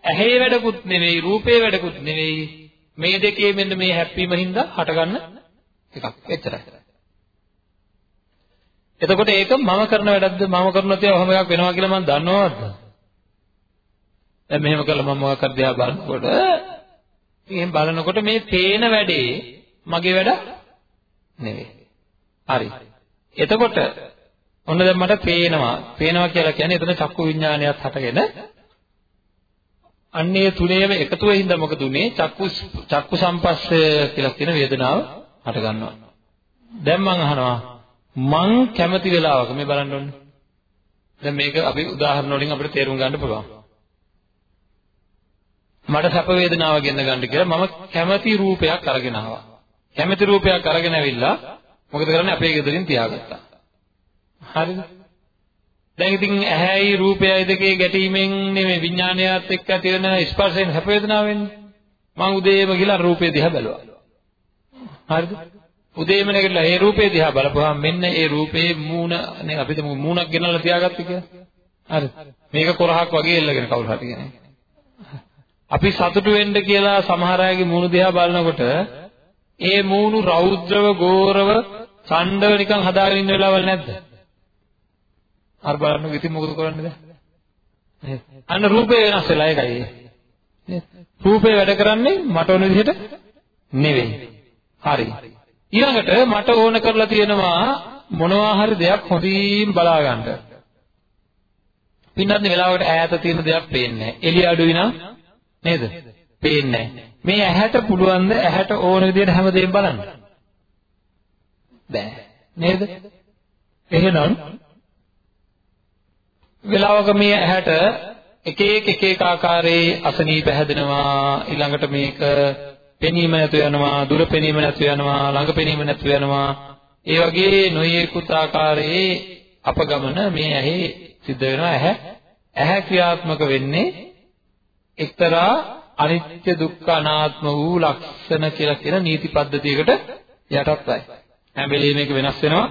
ඇහි වැඩකුත් නෙවෙයි රූපේ වැඩකුත් නෙවෙයි මේ දෙකේ මෙන්න මේ හැප්පීම හින්දා හටගන්න එකක් එච්චරයි එතකොට ඒක මම කරන වැඩක්ද මම කරන තේ ඔහම එකක් වෙනවා කියලා මම දන්නවද දැන් මෙහෙම කළා මම මොකක් හරි දිහා බලනකොට එහෙන් බලනකොට මේ පේන වැඩේ මගේ වැඩ නෙවෙයි. හරි. එතකොට ඔන්න දැන් මට පේනවා. පේනවා කියලා කියන්නේ එතන චක්කු විඥානයත් හටගෙන අන්නේ තුනේම එකතු වෙහින්ද මොකද උනේ? චක්කු චක්කු සම්පස්සය කියලා කියන වේදනාව හට ගන්නවා. දැන් මම අහනවා මං කැමති වෙලාවක මේ බලන්න ඕනේ. දැන් මේක අපි උදාහරණ වලින් අපිට තේරුම් ගන්න පුළුවන්. මට සැප වේදනාව ගෙන්න ගන්න කියලා මම කැමති රූපයක් අරගෙන ආවා. කැමති රූපයක් අරගෙන ඇවිල්ලා මොකද කරන්නේ අපේ ගෙදරින් තියාගත්තා. හරිද? දැන් ඉතින් ඇහැයි රූපයයි දෙකේ ගැටීමෙන් නෙමෙයි විඥානයත් එක්ක ඇති වෙන ස්පර්ශයෙන් හැප වේදනාව වෙන්නේ. මං උදේම ගිහලා රූපේ දිහා බැලුවා. හරිද? උදේම නැගිටලා ඒ රූපේ දිහා බලපුවාම මෙන්න ඒ රූපේ මූණ නේ අපිට මූණක් ගෙනල්ලා තියාගත්ත කියලා. හරි. මේක කොරහක් වගේ එල්ලගෙන කවුරු හරි කියන්නේ. අපි සතුටු වෙන්න කියලා සමහර අයගේ මූණ දිහා බලනකොට ඒ මූණු රෞද්‍රව ගෝරව ඡණ්ඩව නිකන් හදාගෙන ඉන්න වෙලාවල් නැද්ද? අර බලන්න ඉතින් මොකද කරන්නේ දැන්? අන්න රූපේ වෙනස් වෙලා ඒකයි. නේද? රූපේ වැඩ කරන්නේ මට ඕන විදිහට නෙවෙයි. හරි. ඊළඟට මට ඕන කරලා තියෙනවා මොනවා හරි දෙයක් හොඳින් බලා ගන්න. පින්නත් වෙලාවකට ඈත තියෙන දෙයක් පේන්නේ නැහැ. එළිය අඩුයි නම් නේද? පේන්නේ නැහැ. මේ ඇහැට පුළුවන් ද ඇහැට ඕන විදිහට හැමදේම බලන්න? බෑ. නේද? එහෙනම් වෙලාවක මේ ඇහැට එක එක එක එක ආකාරයේ අසනීප හැදෙනවා ඊළඟට මේක පෙනීම නැතු වෙනවා දුර පෙනීම නැතු වෙනවා ළඟ පෙනීම නැතු වෙනවා ඒ වගේ නොයෙකුත් ආකාරයේ අපගමන මේ ඇහි සිද්ධ වෙනවා ඇහැ ඇහැ ක්‍රියාත්මක වෙන්නේ එක්තරා අනිත්‍ය දුක්ඛ අනාත්ම වූ ලක්ෂණ කියලා කියන නීති පද්ධතියකට යටත්වයි. හැම වෙලෙම මේක වෙනස් වෙනවා.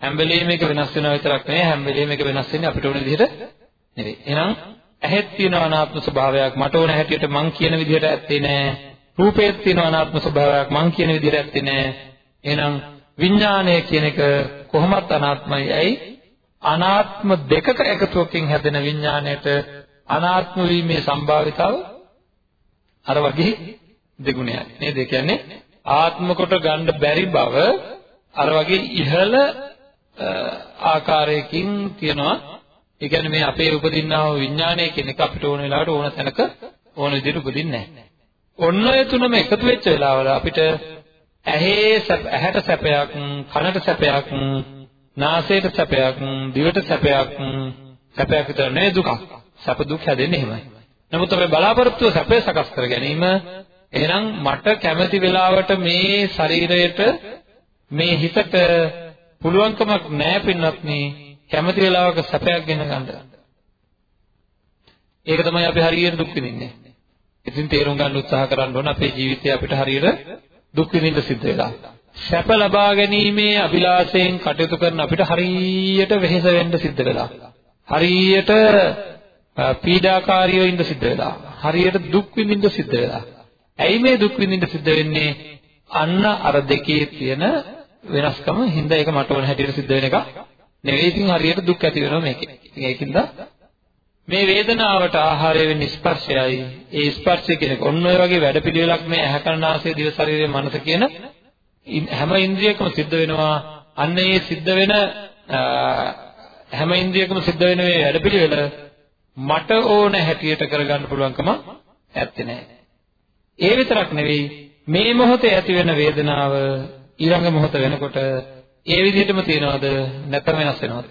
හැම වෙලෙම මේක වෙනස් වෙනවා විතරක් නෙවෙයි හැම වෙලෙම මේක වෙනස් වෙන්නේ අපිට ඕන විදිහට නෙවෙයි. එහෙනම් ඇහෙත් තියෙන අනාත්ම ස්වභාවයක් මට ඕන හැටියට මං කියන විදිහට ඇත්තේ නෑ. රූපේ තියෙන අනාත්ම ස්වභාවයක් මං කියන විදිහට ඇත්තේ නැහැ. එහෙනම් විඥානය කියන එක කොහොමත් අනාත්මයි. ඇයි? අනාත්ම දෙකක එකතුවකින් හැදෙන විඥාණයට අනාත්ම වීමේ සම්භාවිතාව අර වගේ දෙගුණයක් නේද? ඒ කියන්නේ ආත්ම කොට ගන්න බැරි බව අර වගේ ඉහළ ආකාරයකින් තියනවා. ඒ කියන්නේ මේ අපේ උපදින්නා වූ විඥානය කියන එක අපිට ඕන වෙලාවට ඕන තැනක ඕන විදිහට උපදින්නේ නැහැ. ඔන්න ඔය තුනම එකතු වෙච්ච වෙලාවල අපිට ඇහි ඇහැට සැපයක්, කනට සැපයක්, නාසයට සැපයක්, දිවට සැපයක්, සැපයක් විතර නෙවෙයි දුකක්. සැප දුක් හැදෙන්නේ එහෙමයි. නමුත් අපි බලාපොරොත්තුව සැපේ සකස් කර ගැනීම එහෙනම් මට කැමති වෙලාවට මේ ශරීරයට මේ හිතට පුළුවන්කමක් නැහැ පින්නත් මේ කැමති වෙලාවක සැපයක් ගෙන ගන්න. ඒක තමයි අපි හරියට දුක් විඳින්නේ. ඉතින් තේරුම් ගන්න උත්සාහ කරන්න ඕන අපේ ජීවිතේ අපිට හරියට දුක් විඳින්න සිද්ධ වෙලා. සැප ලබා ගැනීමේ අභිලාෂයෙන් කටයුතු කරන අපිට හරියට වෙහෙස වෙන්න සිද්ධ වෙලා. හරියට පීඩාකාරීව ඉන්න සිද්ධ වෙලා. හරියට දුක් විඳින්න සිද්ධ වෙලා. ඇයි මේ දුක් විඳින්න සිද්ධ වෙන්නේ? අන්න අර දෙකේ තියෙන වෙනස්කම හින්දා ඒක මට ඕන හැටියට සිද්ධ වෙන එක නෙවෙයි. ඉතින් හරියට දුක් ඇති වෙනවා මේකේ. ඉතින් ඒකින්ද මේ වේදනාවට ආහාරය වෙන්නේ ස්පර්ශයයි. ඒ ස්පර්ශය කියන්නේ ඔන්න ඔය වගේ වැඩපිළිවෙලක් මේ ඇහැ කන නාසය දිව ශරීරය මනස කියන හැම ඉන්ද්‍රියකම සිද්ධ වෙනවා. අන්න ඒ සිද්ධ වෙන හැම ඉන්ද්‍රියකම සිද්ධ වෙන මේ වැඩපිළිවෙල මට ඕන හැටියට කරගන්න පුළුවන්කම ඇත්තේ නැහැ. ඒ විතරක් නෙවෙයි මේ මොහොතේ ඇති වෙන වේදනාව ඊළඟ මොහොත වෙනකොට ඒ විදිහටම තියනවද නැත්නම් වෙනස් වෙනවද?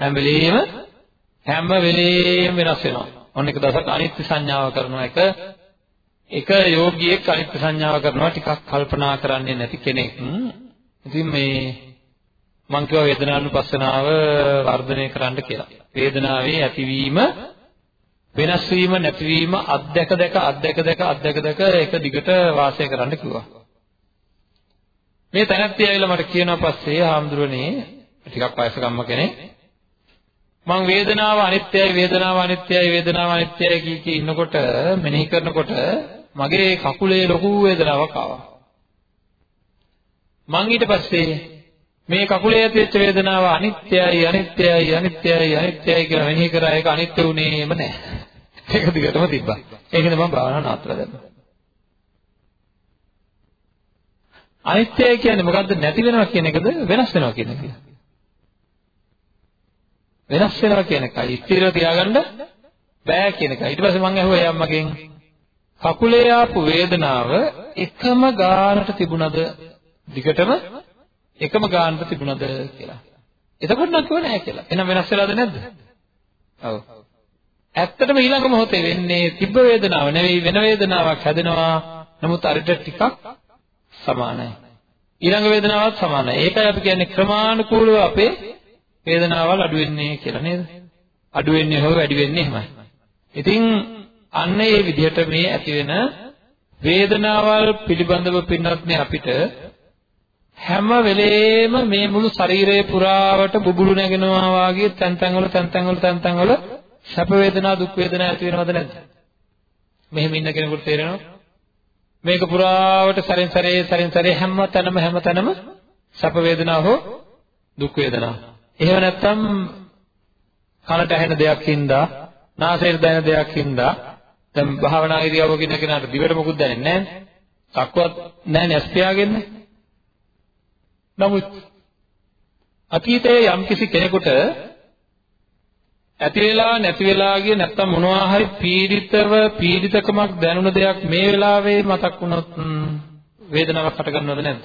හැම වෙලෙම හැම වෙලෙම වෙනස් වෙනවා. ඔන්න එක දවසක් අනිත්‍ය සංඥාව කරනවා එක එක යෝගියෙක් අනිත්‍ය සංඥාව කරනවා ටිකක් කල්පනා කරන්නේ නැති කෙනෙක්. ඉතින් මේ මං කියවා වේදනානුපස්සනාව වර්ධනය කරන්න කියලා. වේදනාවේ ඇතිවීම වෙනස් වීම නැතිවීම අධ්‍යක දැක අධ්‍යක දැක අධ්‍යක දැක එක දිගට වාසය කරන්න කිව්වා. මේ තැනැත්තිය ඇවිල්ලා මට කියනවා පස්සේ හාමුදුරනේ ටිකක් වයසකම්ම කෙනෙක් මං වේදනාව අනිත්‍යයි වේදනාව අනිත්‍යයි වේදනාව අනිත්‍යයි කී කී ඉන්නකොට මෙනෙහි කරනකොට මගේ කකුලේ ලොකු වේදනාවක් ආවා. මං ඊට පස්සේ මේ කකුලේ ඇතිවෙච්ච වේදනාව අනිත්‍යයි අනිත්‍යයි අනිත්‍යයි අනිත්‍යයි කියලා මෙනෙහි කරා ඒක අනිත්‍ය උනේම නැහැ. ඒක දිගටම තිබ්බා. ඒකෙන්ද මම භාවනාව නතර දැම්මා. අනිත්‍යයි කියන්නේ මොකද්ද නැති වෙනවා කියන එකද වෙනස් වෙනවා කියන එකද? වෙනස් වෙනවා කියන එකයි ස්ථිරව තියාගන්න බෑ කියන එකයි. ඊට පස්සේ මම අහුවා යම්මගෙන් කකුලේ ආපු වේදනාව එකම ගානට තිබුණද දිගටම එකම ගානට තිබුණද කියලා. එතකොට නම් කිව්ව නෑ කියලා. එහෙනම් වෙනස් වෙලාද නැද්ද? ඔව්. ඇත්තටම ඊළඟ මොහොතේ වෙන්නේ තිබ්බ වේදනාව නෙවෙයි වෙන වේදනාවක් හැදෙනවා. නමුත් අරිට ටිකක් සමානයි. ඊළඟ වේදනාවත් සමානයි. ඒකයි අපි කියන්නේ ක්‍රමානුකූලව අපේ වේදනාවල් අඩු වෙන්නේ කියලා නේද? අඩු වෙන්නේ හොය වැඩි වෙන්නේ එහෙමයි. ඉතින් අන්න ඒ විදිහට මේ ඇති වෙන වේදනාවල් පිළිබඳව පින්නත් අපිට හැම වෙලේම මේ මුළු ශරීරය පුරාවට බුබුලු නැගෙනවා වාගේ තැන් තැන් වල තැන් තැන් වල තැන් තැන් වල සැප වේදනා දුක් වේදනා ඇති වෙනවද නැද්ද? මෙහෙම ඉන්න කෙනෙකුට තේරෙනවා මේක පුරාවට සැරෙන් සැරේ සැරෙන් සැරේ හැම තැනම හැම තැනම සැප වේදනා හෝ දුක් වේදනා. එහෙම නැත්නම් කනට ඇහෙන දෙයක් හින්දා නාසයට දැනෙන දෙයක් හින්දා දැන් භාවනා ඉරියව්වක ඉන්න කෙනාට දිවට මොකුත් දැනෙන්නේ නැහැ. සක්වත් නැහැ නේ ස්පියාගෙන්නේ. නමුත් අතීතයේ යම්කිසි කෙනෙකුට ඇති වෙලා නැති වෙලා ගිය නැත්තම් මොනවා හරි පීඩිතව පීඩිතකමක් දැනුණ දෙයක් මේ වෙලාවේ මතක් වුණොත් වේදනාවක් හට ගන්නවද නැද්ද?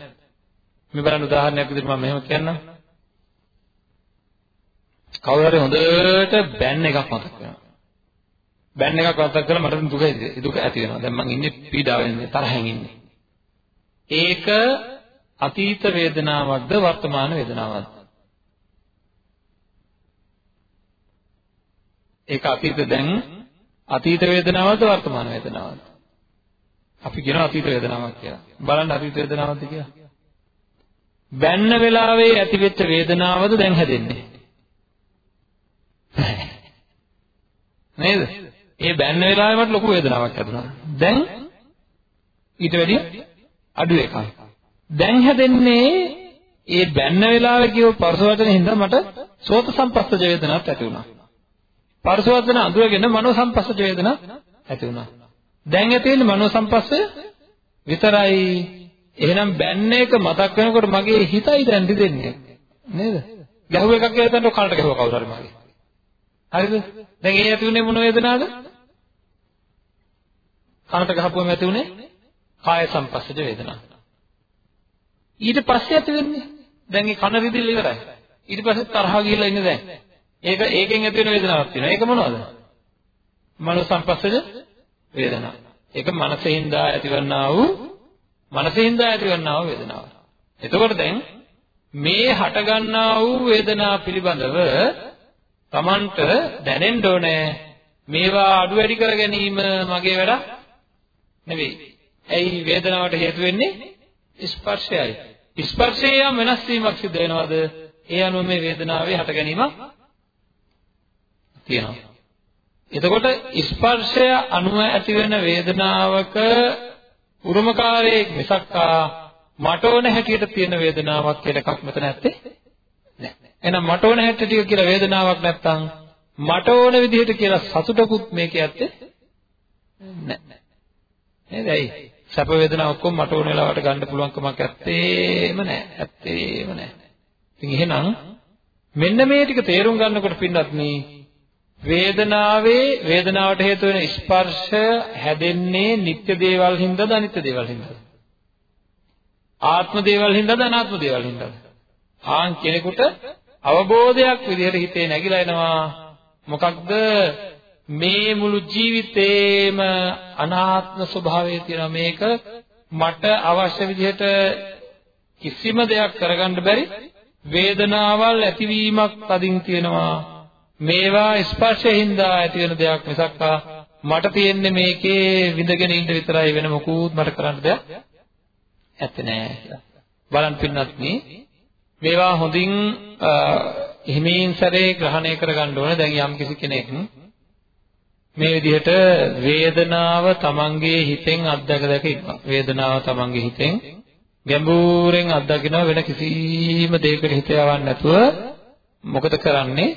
මේ බලන්න උදාහරණයක් විදිහට මම මෙහෙම කියන්නම්. කවුරු හරි හොඳට බෑන් එකක් මතක් වෙනවා. බෑන් එකක් මතක් කරලා මට දුක දුක ඇති වෙනවා. දැන් මං ඉන්නේ පීඩාවෙන් තරහෙන් ඉන්නේ. ඒක අතීත වේදනාවක්ද වර්තමාන වේදනාවක්ද? ඒක අතීත දැන් අතීත වේදනාවක්ද වර්තමාන වේදනාවක්ද? අපි කියනවා අතීත වේදනාවක් කියලා. බලන්න අතීත වේදනාවක්ද කියලා. බැන්න වෙලාවේ ඇතිවෙච්ච වේදනාවද දැන් හැදෙන්නේ? නේද? ඒ බැන්න වෙලාවේ මට ලොකු වේදනාවක් හැදුනා. දැන් ඊට වැඩිය අඩු එකක්. දැන් හැදෙන්නේ ඒ බැන්න වෙලාවේ කියව පරස වචනේ හින්දා මට සෝත සම්පස්සජ වේදනාවක් ඇති වුණා. පරස වචන අඳුරගෙන මනෝ සම්පස්සජ වේදනාවක් ඇති වුණා. දැන් ඇති වෙන්නේ මනෝ සම්පස්සය විතරයි. එහෙනම් බැන්න එක මතක් වෙනකොට මගේ හිතයි දැන් රිදෙන්නේ. නේද? ගැහුව එකක් කියලා හිතන්න කනට ගැහුවා කවුරු හරි මගේ. හරිද? දැන් ඒ ඇති උනේ මොන වේදනාවද? කනට ගහපුවම ඇති උනේ කාය සංපස්සජ වේදනාව. ඊට පස්සේ ඇති වෙන්නේ දැන් මේ කන රිදිල්ල ඉවරයි. ඊට පස්සේ තරහ ගිහිල්ලා ඉන්නේ දැන්. ඒක ඒකෙන් ඇති වෙන වේදනාවක් තියෙනවා. ඒක මොනවද? මනෝ සංපස්සජ වේදනාව. ඒක මනසෙන්දා ඇතිවන්නා වූ මනසෙන්දා ඇතිවන්නා වූ වේදනාව. එතකොට දැන් මේ හටගන්නා වූ වේදනා පිළිබඳව Tamanට දැනෙන්න ඕනේ මේවා අඩු වැඩි කර ගැනීම මගේ වැඩ නෙවෙයි. ඇයි වේදනාවට හේතු වෙන්නේ? ස්පර්ශයයි. ස්පර්ශයේ යම් වෙනස් වීමක් සිදු වෙනවද? ඒ අනුව මේ වේදනාවේ හට ගැනීමක් තියෙනවා. එතකොට ස්පර්ශය අනුව ඇති වෙන වේදනාවක උරුමකාරයෙක් මිසක්කා මට ඕන හැටියට තියෙන වේදනාවක් කියලා එකක් මෙතන ඇත්තේ නැහැ. එහෙනම් මට ඕන හැටියට කියලා වේදනාවක් නැත්තම් මට ඕන විදිහට කියලා සතුටකුත් මේකේ ඇත්තේ නැහැ. නේද? ඇයි? සැප වේදනා ඔක්කොම මට ඕන වෙලාවට ගන්න පුළුවන් කමක් ඇත්තේම නැහැ. ඇත්තේම නැහැ. ඉතින් එහෙනම් මෙන්න මේ ටික තේරුම් ගන්නකොට පින්නත් මේ වේදනාවේ වේදනාවට හේතු වෙන ස්පර්ශ හැදෙන්නේ නිත්‍ය දේවල් හින්දාද අනිත්‍ය දේවල් හින්දාද? ආත්ම දේවල් හින්දාද අනාත්ම දේවල් හින්දාද? ආන් කෙනෙකුට අවබෝධයක් විදිහට හිතේ නැగిලා එනවා. මොකක්ද? මේ මුළු ජීවිතේම අනාත්ම ස්වභාවය තියෙනවා. මේක මට අවශ්‍ය විදිහට කිසිම දෙයක් කරගන්න බැරි වේදනාවල් ඇතිවීමක් තදින් තියෙනවා. මේවා ස්පර්ශයෙන් ඇති වෙන දෙයක් මිසක් මට තියෙන්නේ මේකේ විඳගෙන ඉන්න විතරයි වෙන මොකුත් මට කරන්න දෙයක් ඇත්තේ නෑ කියලා. බලන්න පින්නත් මේවා හොඳින් හිමින් සැරේ ග්‍රහණය කරගන්න ඕනේ. දැන් යම් කිසි කෙනෙක් මේ විදිහට වේදනාව තමන්ගේ හිතෙන් අත්දැක දැක ඉන්නවා. වේදනාව තමන්ගේ හිතෙන් ගැඹුරෙන් අත්දකිනවා වෙන කිසිම දෙයකට හිත යවන්නේ නැතුව මොකද කරන්නේ?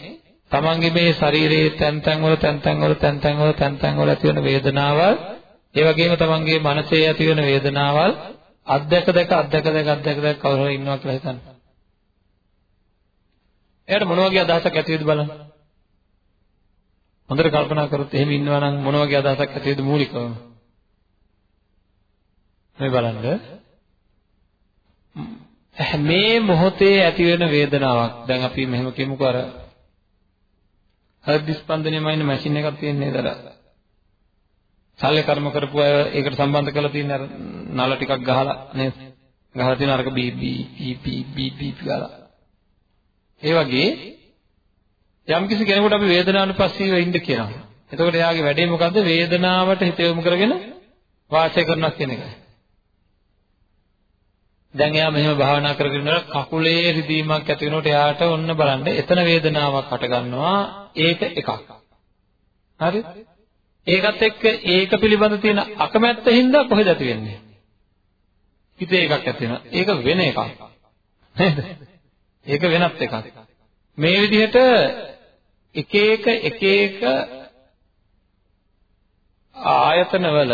තමන්ගේ මේ ශරීරයේ තැන් තැන් වල තැන් තැන් වල තැන් තැන් වල තැන් තැන් වල ඇති වෙන වේදනාවල් ඒ වගේම තමන්ගේ මනසේ ඇති වෙන වේදනාවල් අත්දැක දැක අත්දැක දැක අත්දැක දැක කවුරු හරි ඉන්නවා කියලා හිතන්න. එයාට මොන වගේ අදහසක් ඇති වෙයිද බලන්න. හොඳට කල්පනා කරොත් එහෙම ඉන්නවා නම් මොන වගේ අදහසක් ඇති වෙයිද මූලිකවම? මේ බලන්න. මේ මොහොතේ ඇති වෙන වේදනාවක් දැන් අපි මෙහෙම කියමුකෝ අර හෘද ස්පන්දනයම ඉන්න මැෂින් එකක් තියෙන නේද අර ශල්‍ය කර්ම කරපු අය ඒකට සම්බන්ධ කරලා තියෙන අර නල ටිකක් ගහලා නේද ගහලා තියෙන අරක බී බී පී පී බී බී ගාලා ඒ වගේ යම් කිසි කෙනෙකුට අපි වේදනානුපස්සීව ඉන්න කියනවා. එතකොට එයාගේ වැඩේ මොකද්ද? වේදනාවට හිත යොමු කරගෙන වාසය කරනවා කියන එකයි. දැන් එයා මෙහෙම භාවනා කරගෙන ඉන්නකොට කකුලේ රිදීමක් ඇති වෙනකොට එයාට ඔන්න බලන්න එතන වේදනාවක් හට ගන්නවා. ඒක එකක්. හරි? ඒකත් එක්ක ඒක පිළිබඳ තියෙන අකමැත්ත හින්දා කොහෙද ඇති වෙන්නේ? හිතේ එකක් ඇති වෙනවා. ඒක වෙන එකක්. නේද? ඒක වෙනත් එකක්. මේ විදිහට එක එක එක එක ආයතනවල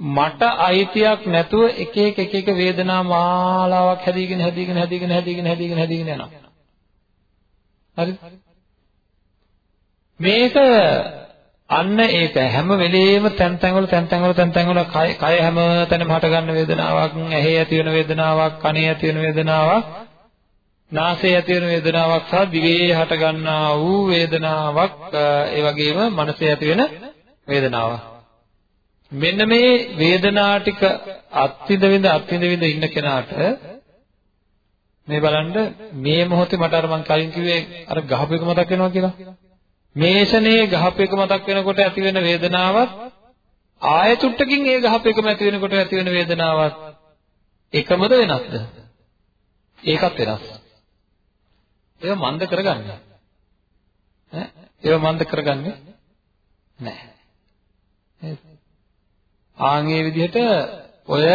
මට අයිතියක් නැතුව එක එක එක එක වේදනා මාලාවක් හැදීගෙන හැදීගෙන හැදීගෙන හැදීගෙන හැදීගෙන හැදීගෙන යනවා. හරිද? මේක අන්න ඒක හැම වෙලෙම තැන් තැන් වල තැන් තැන් වල තැන් තැන් වල කය කය හැම තැනම හට ගන්න වේදනාවක්, ඇහි ඇති වෙන වේදනාවක්, කනේ ඇති වෙන වේදනාවක්, නාසයේ ඇති වෙන වේදනාවක් සහ දිවේ හට ගන්නා වූ වේදනාවක්, ඒ වගේම මනසේ ඇති වෙන වේදනාවක්. මෙන්න මේ වේදනා ටික අත්විඳ විඳ අත්විඳ විඳ ඉන්න කෙනාට මේ බලන්න මේ මොහොතේ මට අර මං කලින් කිව්වේ අර ගහපු එක මතක් වෙනවා කියලා. මේෂනේ ගහපු එක මතක් වෙනකොට ඇති වෙන වේදනාවත් ආය චුට්ටකින් ඒ ගහපු එකම ඇති වෙනකොට ඇති වෙන වේදනාවත් එකමද වෙනස්ද? ඒකත් වෙනස්. ඒව මන්ද කරගන්නේ. ඈ ඒව මන්ද කරගන්නේ නැහැ. ආන්ගේ විදිහට ඔය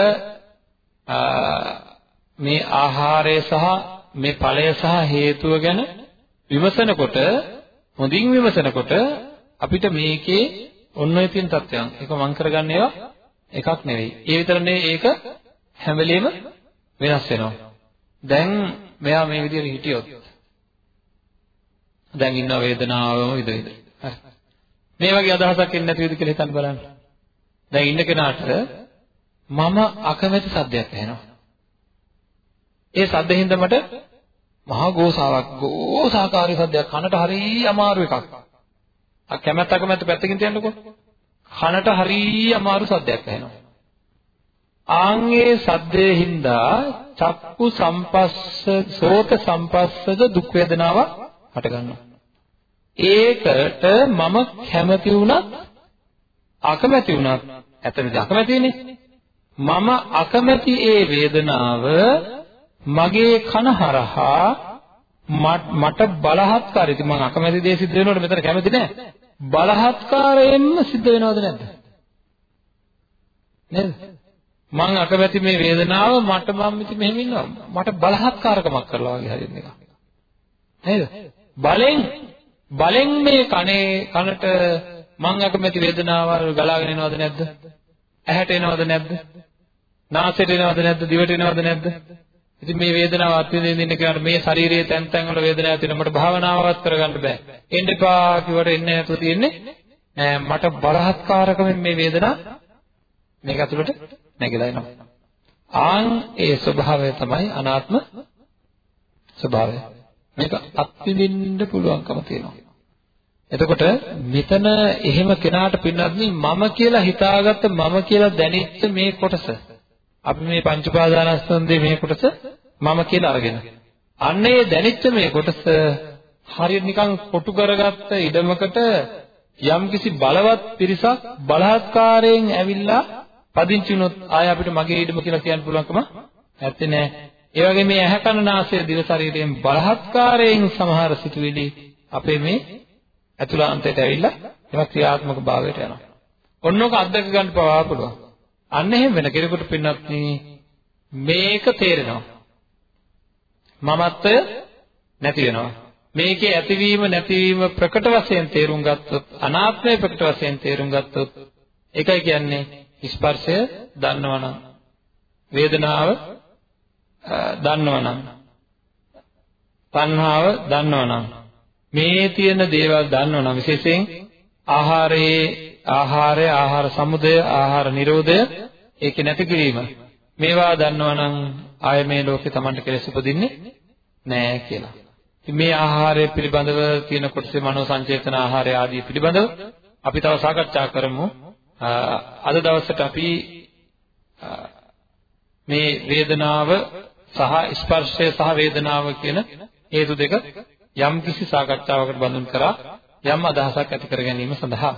මේ ආහාරය සහ මේ ඵලය සහ හේතුව ගැන විමසනකොට හොඳින් විමසනකොට අපිට මේකේ ඔන්න ඔය තියෙන තත්ත්වයන් ඒක මං කරගන්න ඒවා එකක් නෙවෙයි. ඒ විතර නෙවෙයි ඒක හැම වෙලෙම වෙනස් වෙනවා. දැන් මෙයා මේ විදිහට හිටියොත් දැන් ඉන්න වේදනාවම විද විද. හරි. මේ වගේ අදහසක් එන්නේ නැතිවද කියලා හිතන්න බලන්න. දැන් ඉන්න කෙනාට මම අකමැති සද්දයක් ඇහෙනවා. ඒ සද්දෙන් මට මහා ගෝසාවක් ගෝසාකාරී සද්දයක් කනට හරිය අමාරු එකක්. අ කැමැත්ත අකමැත්ත පැත්තකින් තියන්නකෝ. කනට හරිය අමාරු සද්දයක් ඇහෙනවා. ආන්ගේ සද්දේ හින්දා චක්කු සම්පස්ස සෝත සම්පස්සද දුක් වේදනාවක් හට ගන්නවා. ඒකට මම කැමති වුණත් අකමැති වුණත් ඇත්තටම අකමැතිනේ. මම අකමැති ඒ වේදනාව මගේ කන හරහා මට බලහත්කාරය. ඉතින් මම අකමැති දේ සිද්ධ වෙනකොට මෙතන කැමති නෑ. බලහත්කාරයෙන්ම සිද්ධ වෙනවද නැද්ද? නේද? මම අකමැති මේ වේදනාව මට මම ඉතින් මෙහෙම ඉන්නවා. මට බලහත්කාරකමක් කරලා වගේ හරින එක නේද? බලෙන් බලෙන් මේ කනේ කනට මං අකමැති වේදනාවල් ගලාගෙන එනවද නැද්ද ඇහැට එනවද නැද්ද නාසයට එනවද නැද්ද දිවට එනවද නැද්ද ඉතින් මේ වේදනාව අත්විඳින්න කියනකොට මේ ශරීරයේ තැන් තැන් වල වේදනාවක් තියෙනවා මට භාවනාවවත් කරගන්න බෑ. එන්න එපා කිව්වට එන්නේ නැතුව තියෙන්නේ. මට බලහත්කාරකමෙන් මේ වේදනාව මේක ඇතුළට නැగిලා එනවා. ආන් ඒ ස්වභාවය තමයි අනාත්ම ස්වභාවය. මේක අත්විඳින්න පුළුවන්කම තියෙනවා. එතකොට මෙතන එහෙම කෙනාට පින්නත් මම කියලා හිතාගත්ත මම කියලා දැනෙච්ච මේ කොටස අපි මේ පංච උපාදානස්කන්ධයේ මේ කොටස මම කියලා අරගෙන. අන්න ඒ දැනෙච්ච මේ කොටස හරියට නිකන් කොටු කරගත්ත ඉඩමකට යම්කිසි බලවත් පිරිසක් බලහත්කාරයෙන් ඇවිල්ලා පදිංචි වුණොත් ආය අපිට මගේ ඉඩම කියලා කියන්න පුළුවන්කම නැත්තේ නෑ. ඒ වගේ මේ ඇහැ කන නාසය දිව ශරීරයෙන් බලහත්කාරයෙන් සමහර සිතුවිලි අපේ මේ ඇතුළාන්තයට ඇවිල්ලා ඒවා ක්‍රියාත්මක භාවයට යනවා. ඔන්නෝක අත්දක ගන්න පවා පුළුවන්. අන්න එහෙම වෙන කෙනෙකුට පින්නත් මේක තේරෙනවා. මමත්වය නැති වෙනවා. මේකේ ඇතිවීම නැතිවීම ප්‍රකට වශයෙන් තේරුම් ගත්තොත් අනාත්මය ප්‍රකට වශයෙන් තේරුම් ගත්තොත් ඒකයි කියන්නේ ස්පර්ශය දන්නවනම් වේදනාව දන්නවනම් තණ්හාව දන්නවනම් මේ තියෙන දේවල් දන්නවනම් විශේෂයෙන් ආහාරයේ ආහාරය ආහාර සමුදය ආහාර නිරෝධය ඒකේ නැති කිරීම මේවා දන්නවනම් ආය මේ ලෝකේ Tamanට කෙලෙස් උපදින්නේ නැහැ කියලා. ඉතින් මේ ආහාරය පිළිබඳව තියෙන කොටසේ මනෝ සංචේතන ආහාරය ආදී පිළිබඳව අපි තව සාකච්ඡා කරමු. අද දවසට අපි මේ වේදනාව සහ ස්පර්ශය සහ වේදනාව කියන හේතු දෙක යම් කිසි සාකච්ඡාවකට බඳුන් කරා යම් අදහසක් ඇති කර ගැනීම සඳහා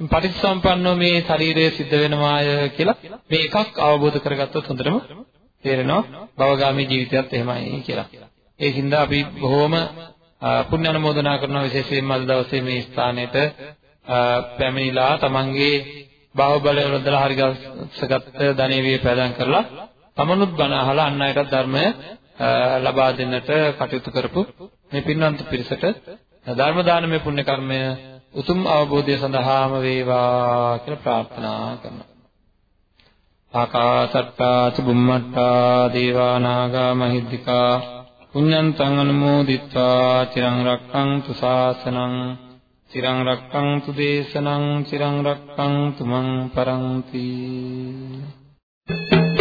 පටිච්චසමුප්පන්නෝ මේ ශරීරය සිද්ධ වෙනවාය කියලා මේ එකක් අවබෝධ කරගත්තොත් හොඳටම තේරෙනවා භවගාමී ජීවිතයත් එහෙමයි කියලා. ඒකින්ද අපි බොහොම පුණ්‍ය අනුමෝදනා කරනවා විශේෂයෙන්ම අද දවසේ මේ ස්ථානෙට පැමිණිලා තමන්ගේ භව බලය වලදලා හරිගස්සගත් ධනෙවිය ප්‍රදාන් කරලා තමනුත් බණ අහලා අන් අයටත් ධර්මය ලබා දෙන්නට කටයුතු කරපු මේ පින්වන්ත පිරිසට ධර්ම දානමය පුණ්‍ය කර්මය උතුම් අවබෝධය සඳහාම වේවා කියලා ප්‍රාර්ථනා කරනවා. ආකාසට්ටා චුම්මට්ටා දේවා නාග මහිද්దికා පුඤ්ඤන්තං අනුමෝදිත්වා චිරං රක්ඛන්තු ශාසනං චිරං රක්ඛන්තු දේශනං චිරං රක්ඛන්තු මං පරන්ති Thank you.